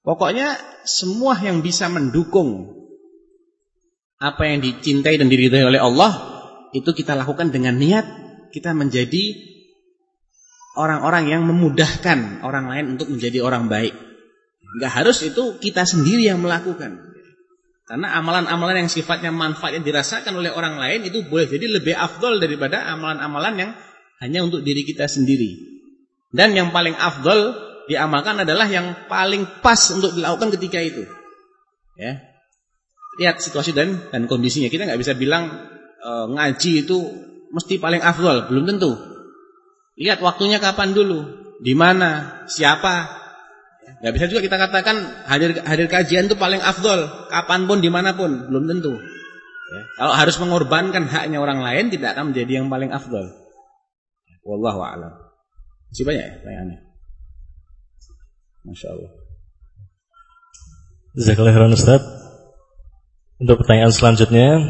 Pokoknya semua yang bisa mendukung apa yang dicintai dan diridhai oleh Allah itu kita lakukan dengan niat kita menjadi orang-orang yang memudahkan orang lain untuk menjadi orang baik. Enggak harus itu kita sendiri yang melakukan. Karena amalan-amalan yang sifatnya manfaat yang dirasakan oleh orang lain itu boleh jadi lebih afdol daripada amalan-amalan yang hanya untuk diri kita sendiri. Dan yang paling afdol diamalkan adalah yang paling pas untuk dilakukan ketika itu. Ya. Lihat situasi dan dan kondisinya. Kita nggak bisa bilang e, ngaji itu mesti paling afdol, belum tentu. Lihat waktunya kapan dulu, di mana, siapa. Gak bisa juga kita katakan hadir hadir kajian itu paling afdol, kapan pun, di mana pun, belum tentu. Ya. Kalau harus mengorbankan haknya orang lain, tidak akan menjadi yang paling afdol. Wallahu a'lam. Masih banyak ya pertanyaannya. Masya Allah. Jazakallah Ustaz. Untuk pertanyaan selanjutnya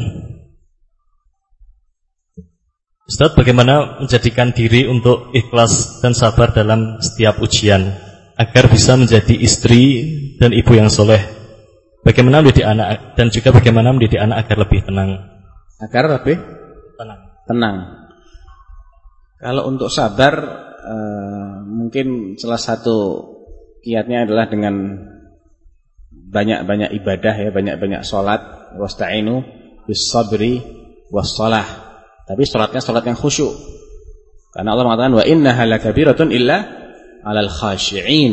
Ustaz, bagaimana menjadikan diri untuk ikhlas dan sabar dalam setiap ujian agar bisa menjadi istri dan ibu yang soleh? Bagaimana mendidik anak dan juga bagaimana mendidik anak agar lebih tenang? Agar lebih tenang. Tenang. Kalau untuk sabar, uh, mungkin salah satu kiatnya adalah dengan banyak-banyak ibadah ya, banyak-banyak sholat. Wasta'inu bis sabri was tapi sholatnya sholat yang khusyuk. Karena Allah mengatakan wa innaha lakabiratun illa 'alal khashi'in.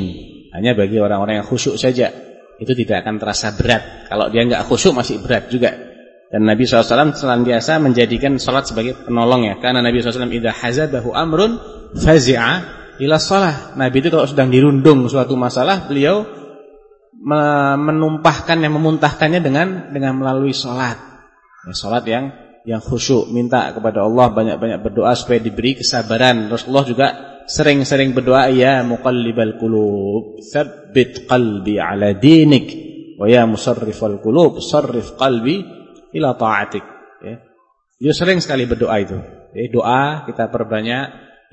Hanya bagi orang-orang yang khusyuk saja. Itu tidak akan terasa berat. Kalau dia enggak khusyuk masih berat juga. Dan Nabi SAW biasa menjadikan sholat sebagai penolongnya. Karena Nabi SAW idza hazabahu amrun fazi'a ila sholat. Nabi itu kalau sedang dirundung suatu masalah, beliau menumpahkannya, memuntahkannya dengan dengan melalui sholat. Ya, sholat yang yang khusyuk, minta kepada Allah banyak-banyak berdoa supaya diberi kesabaran. Rasulullah juga sering-sering berdoa, ya muqallibal qulub, tsabbit qalbi ala dinik, wa ya musarrifal qulub, sarrif qalbi ila ta'atik. Ya. Dia sering sekali berdoa itu. Ya, doa kita perbanyak,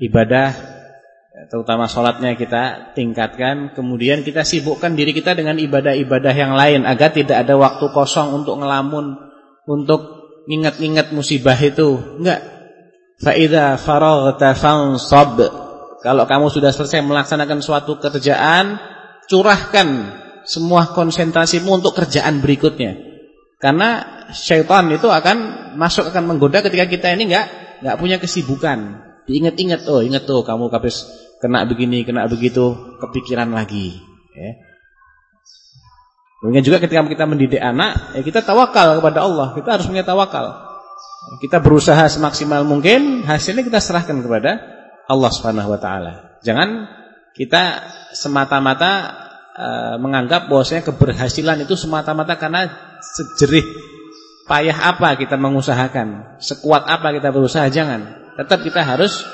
ibadah terutama sholatnya kita tingkatkan, kemudian kita sibukkan diri kita dengan ibadah-ibadah yang lain agar tidak ada waktu kosong untuk ngelamun, untuk ingat-ingat musibah itu. Enggak. Faida faraghta fansab. Kalau kamu sudah selesai melaksanakan suatu kerjaan, curahkan semua konsentrasimu untuk kerjaan berikutnya. Karena syaitan itu akan masuk akan menggoda ketika kita ini enggak enggak punya kesibukan. Diingat-ingat, oh ingat tuh kamu habis kena begini, kena begitu, kepikiran lagi, ya. Demikian juga ketika kita mendidik anak, ya kita tawakal kepada Allah. Kita harus punya tawakal. Kita berusaha semaksimal mungkin, hasilnya kita serahkan kepada Allah Subhanahu wa taala. Jangan kita semata-mata uh, menganggap bahwasanya keberhasilan itu semata-mata karena sejerih payah apa kita mengusahakan, sekuat apa kita berusaha, jangan. Tetap kita harus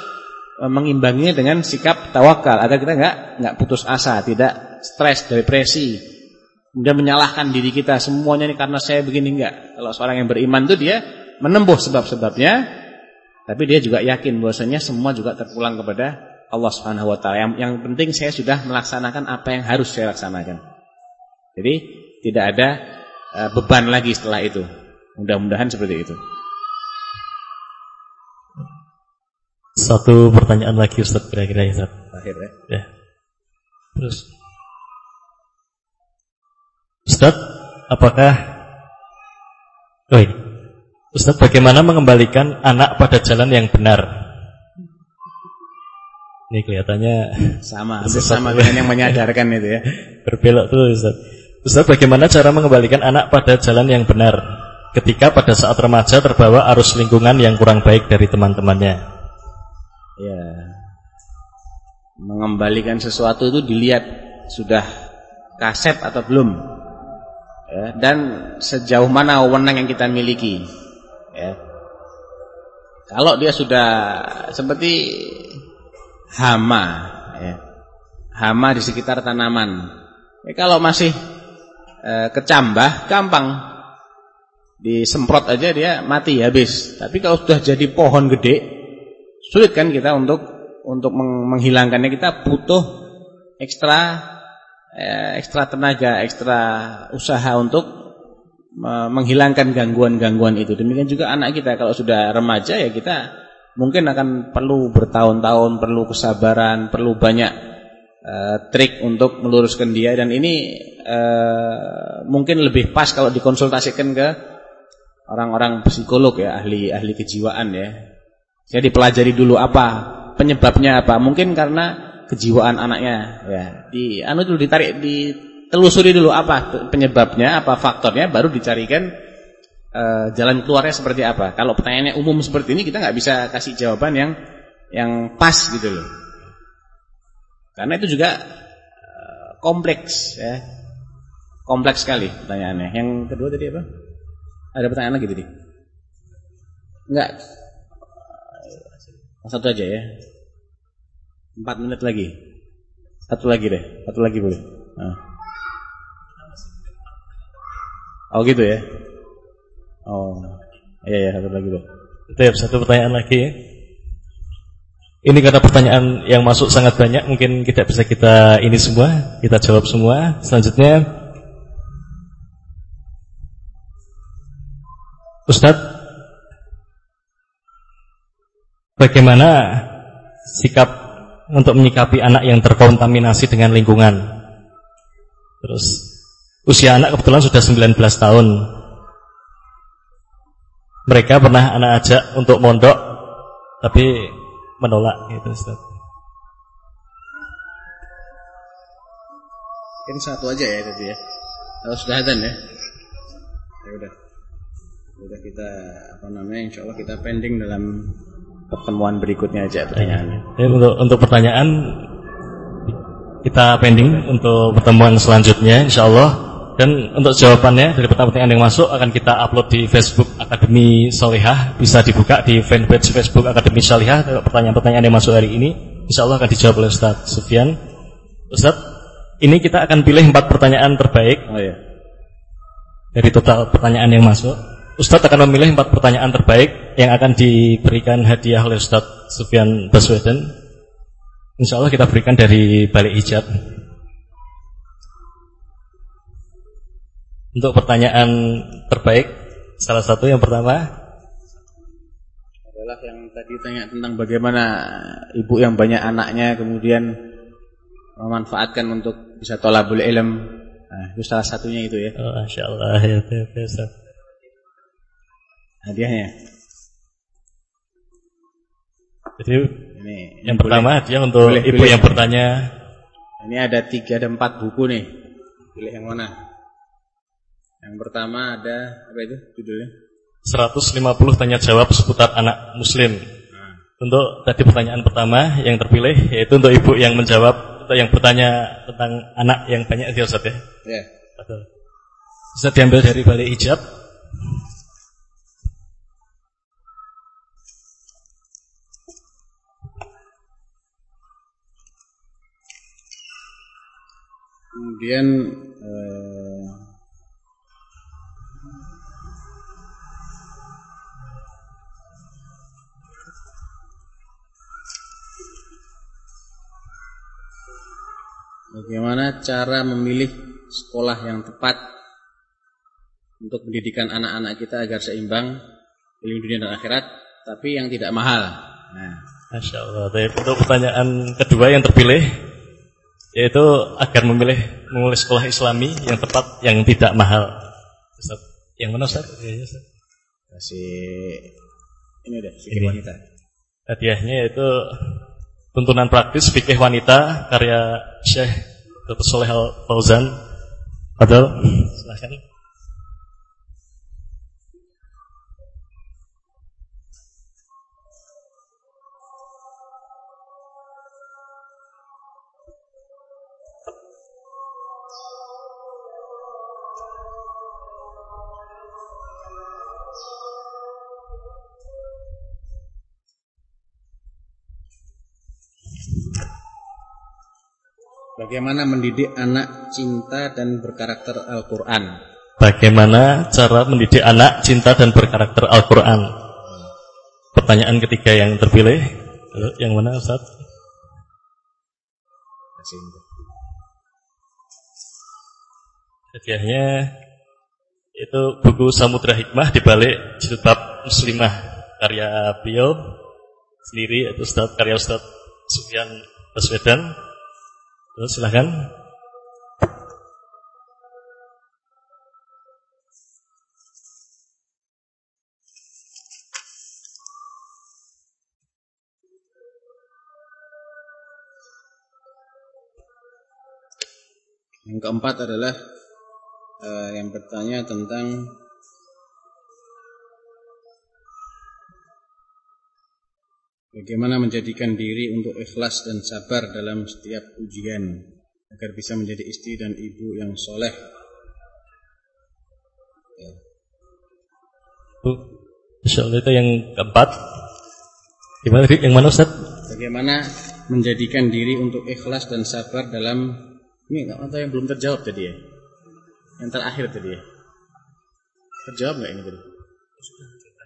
uh, mengimbanginya dengan sikap tawakal agar kita enggak enggak putus asa, tidak stres, depresi, Kemudian menyalahkan diri kita semuanya ini karena saya begini enggak. Kalau seorang yang beriman itu dia menempuh sebab-sebabnya tapi dia juga yakin bahwasanya semua juga terpulang kepada Allah Subhanahu wa taala. Yang, yang penting saya sudah melaksanakan apa yang harus saya laksanakan. Jadi tidak ada uh, beban lagi setelah itu. Mudah-mudahan seperti itu. Satu pertanyaan lagi Ustaz kira-kira Ustaz. Akhir ya. ya. Terus Ustaz, apakah Oh ini. Ustaz, bagaimana mengembalikan anak pada jalan yang benar? Ini kelihatannya sama, sama dengan yang menyadarkan itu ya. Berbelok tuh Ustaz. Ustaz, bagaimana cara mengembalikan anak pada jalan yang benar ketika pada saat remaja terbawa arus lingkungan yang kurang baik dari teman-temannya? Ya. Mengembalikan sesuatu itu dilihat sudah kaset atau belum. Ya, dan sejauh mana wewenang yang kita miliki ya. Kalau dia sudah seperti hama ya. Hama di sekitar tanaman. Ya, kalau masih e, kecambah gampang disemprot aja dia mati habis. Tapi kalau sudah jadi pohon gede sulit kan kita untuk untuk menghilangkannya kita butuh ekstra eh, ekstra tenaga, ekstra usaha untuk menghilangkan gangguan-gangguan itu. Demikian juga anak kita kalau sudah remaja ya kita mungkin akan perlu bertahun-tahun, perlu kesabaran, perlu banyak uh, trik untuk meluruskan dia dan ini uh, mungkin lebih pas kalau dikonsultasikan ke orang-orang psikolog ya, ahli-ahli kejiwaan ya. Jadi pelajari dulu apa penyebabnya apa? Mungkin karena kejiwaan anaknya ya. Di anu dulu ditarik di telusuri dulu apa penyebabnya, apa faktornya, baru dicarikan uh, jalan keluarnya seperti apa. Kalau pertanyaannya umum seperti ini, kita nggak bisa kasih jawaban yang yang pas gitu loh. Karena itu juga uh, kompleks ya. Kompleks sekali pertanyaannya. Yang kedua tadi apa? Ada pertanyaan lagi tadi? Enggak. Satu aja ya. Empat menit lagi. Satu lagi deh. Satu lagi boleh. Nah. Oh gitu ya. Oh. Iya ya, satu lagi loh. Tetap satu pertanyaan lagi ya. Ini karena pertanyaan yang masuk sangat banyak, mungkin tidak bisa kita ini semua, kita jawab semua. Selanjutnya Ustadz Bagaimana sikap untuk menyikapi anak yang terkontaminasi dengan lingkungan Terus Usia anak kebetulan sudah 19 tahun. Mereka pernah anak ajak untuk mondok tapi menolak gitu Ustaz. Ini satu aja ya tadi ya. Kalau sudah ada ya. Ya udah. Udah kita apa namanya insyaallah kita pending dalam pertemuan berikutnya aja pertanyaannya. Ya, untuk untuk pertanyaan kita pending untuk pertemuan selanjutnya insyaallah. Dan untuk jawabannya dari pertanyaan yang masuk akan kita upload di Facebook Akademi Solihah. Bisa dibuka di fanpage Facebook Akademi Solihah. Pertanyaan-pertanyaan yang masuk hari ini, insya Allah akan dijawab oleh Ustaz Sufyan. Ustaz, ini kita akan pilih empat pertanyaan terbaik. Oh ya. Dari total pertanyaan yang masuk. Ustaz akan memilih empat pertanyaan terbaik yang akan diberikan hadiah oleh Ustaz Sufyan Baswedan. Insya Allah kita berikan dari balik hijab. Untuk pertanyaan terbaik Salah satu yang pertama Adalah yang tadi tanya tentang bagaimana Ibu yang banyak anaknya Kemudian Memanfaatkan untuk bisa tolabul ilm Nah itu salah satunya itu ya oh, Masya Allah ya, biasa. Hadiahnya Jadi ini, yang boleh, pertama dia untuk boleh, ibu boleh. yang bertanya Ini ada tiga dan empat buku nih Pilih yang mana yang pertama ada apa itu judulnya? 150 tanya jawab seputar anak muslim. Nah. Untuk tadi pertanyaan pertama yang terpilih yaitu untuk ibu yang menjawab atau yang bertanya tentang anak yang banyak itu Ustaz ya. Ya. Betul. Bisa diambil dari balik hijab. Kemudian eh, Bagaimana cara memilih sekolah yang tepat untuk pendidikan anak-anak kita agar seimbang ilmu dunia dan akhirat, tapi yang tidak mahal. Nah, Masya Allah. Untuk pertanyaan kedua yang terpilih, yaitu agar memilih memilih sekolah Islami yang tepat, yang tidak mahal. Ustaz, yang mana Ustaz? Ya, ya, Ustaz. Kasih ini deh, fikih wanita. Hadiahnya yaitu tuntunan praktis fikih wanita karya Syekh Dr. Soleh Al Fauzan. Padahal silahkan. Bagaimana mendidik anak cinta dan berkarakter Al-Quran? Bagaimana cara mendidik anak cinta dan berkarakter Al-Quran? Pertanyaan ketiga yang terpilih, yang mana Ustaz? Hadiahnya itu buku Samudra Hikmah di balik jilbab muslimah karya beliau sendiri itu Ustaz karya Ustaz Sufyan Baswedan Terus silahkan. Yang keempat adalah uh, yang bertanya tentang Bagaimana menjadikan diri untuk ikhlas dan sabar dalam setiap ujian agar bisa menjadi istri dan ibu yang soleh. Ya. Allah itu yang keempat. Gimana yang mana Ustaz? Bagaimana menjadikan diri untuk ikhlas dan sabar dalam ini nggak yang belum terjawab tadi ya? Yang terakhir tadi ya? Terjawab nggak ini tadi?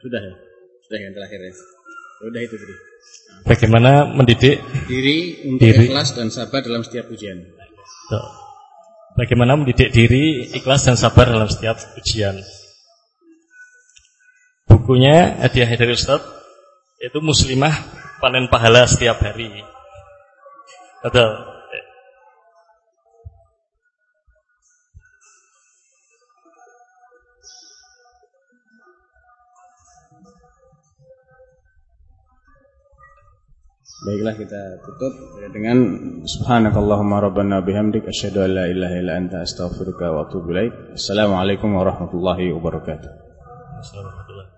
Sudah ya? Sudah yang terakhir ya? Sudah itu tadi. Bagaimana mendidik diri untuk diri. ikhlas dan sabar dalam setiap ujian. Bagaimana mendidik diri ikhlas dan sabar dalam setiap ujian. Bukunya hadiah dari Ustaz itu muslimah panen pahala setiap hari. Betul. Baiklah kita tutup dengan subhanakallahumma rabbana bihamdik asyhadu an la ilaha illa anta astaghfiruka wa atubu ilaik. Assalamualaikum warahmatullahi wabarakatuh. Assalamualaikum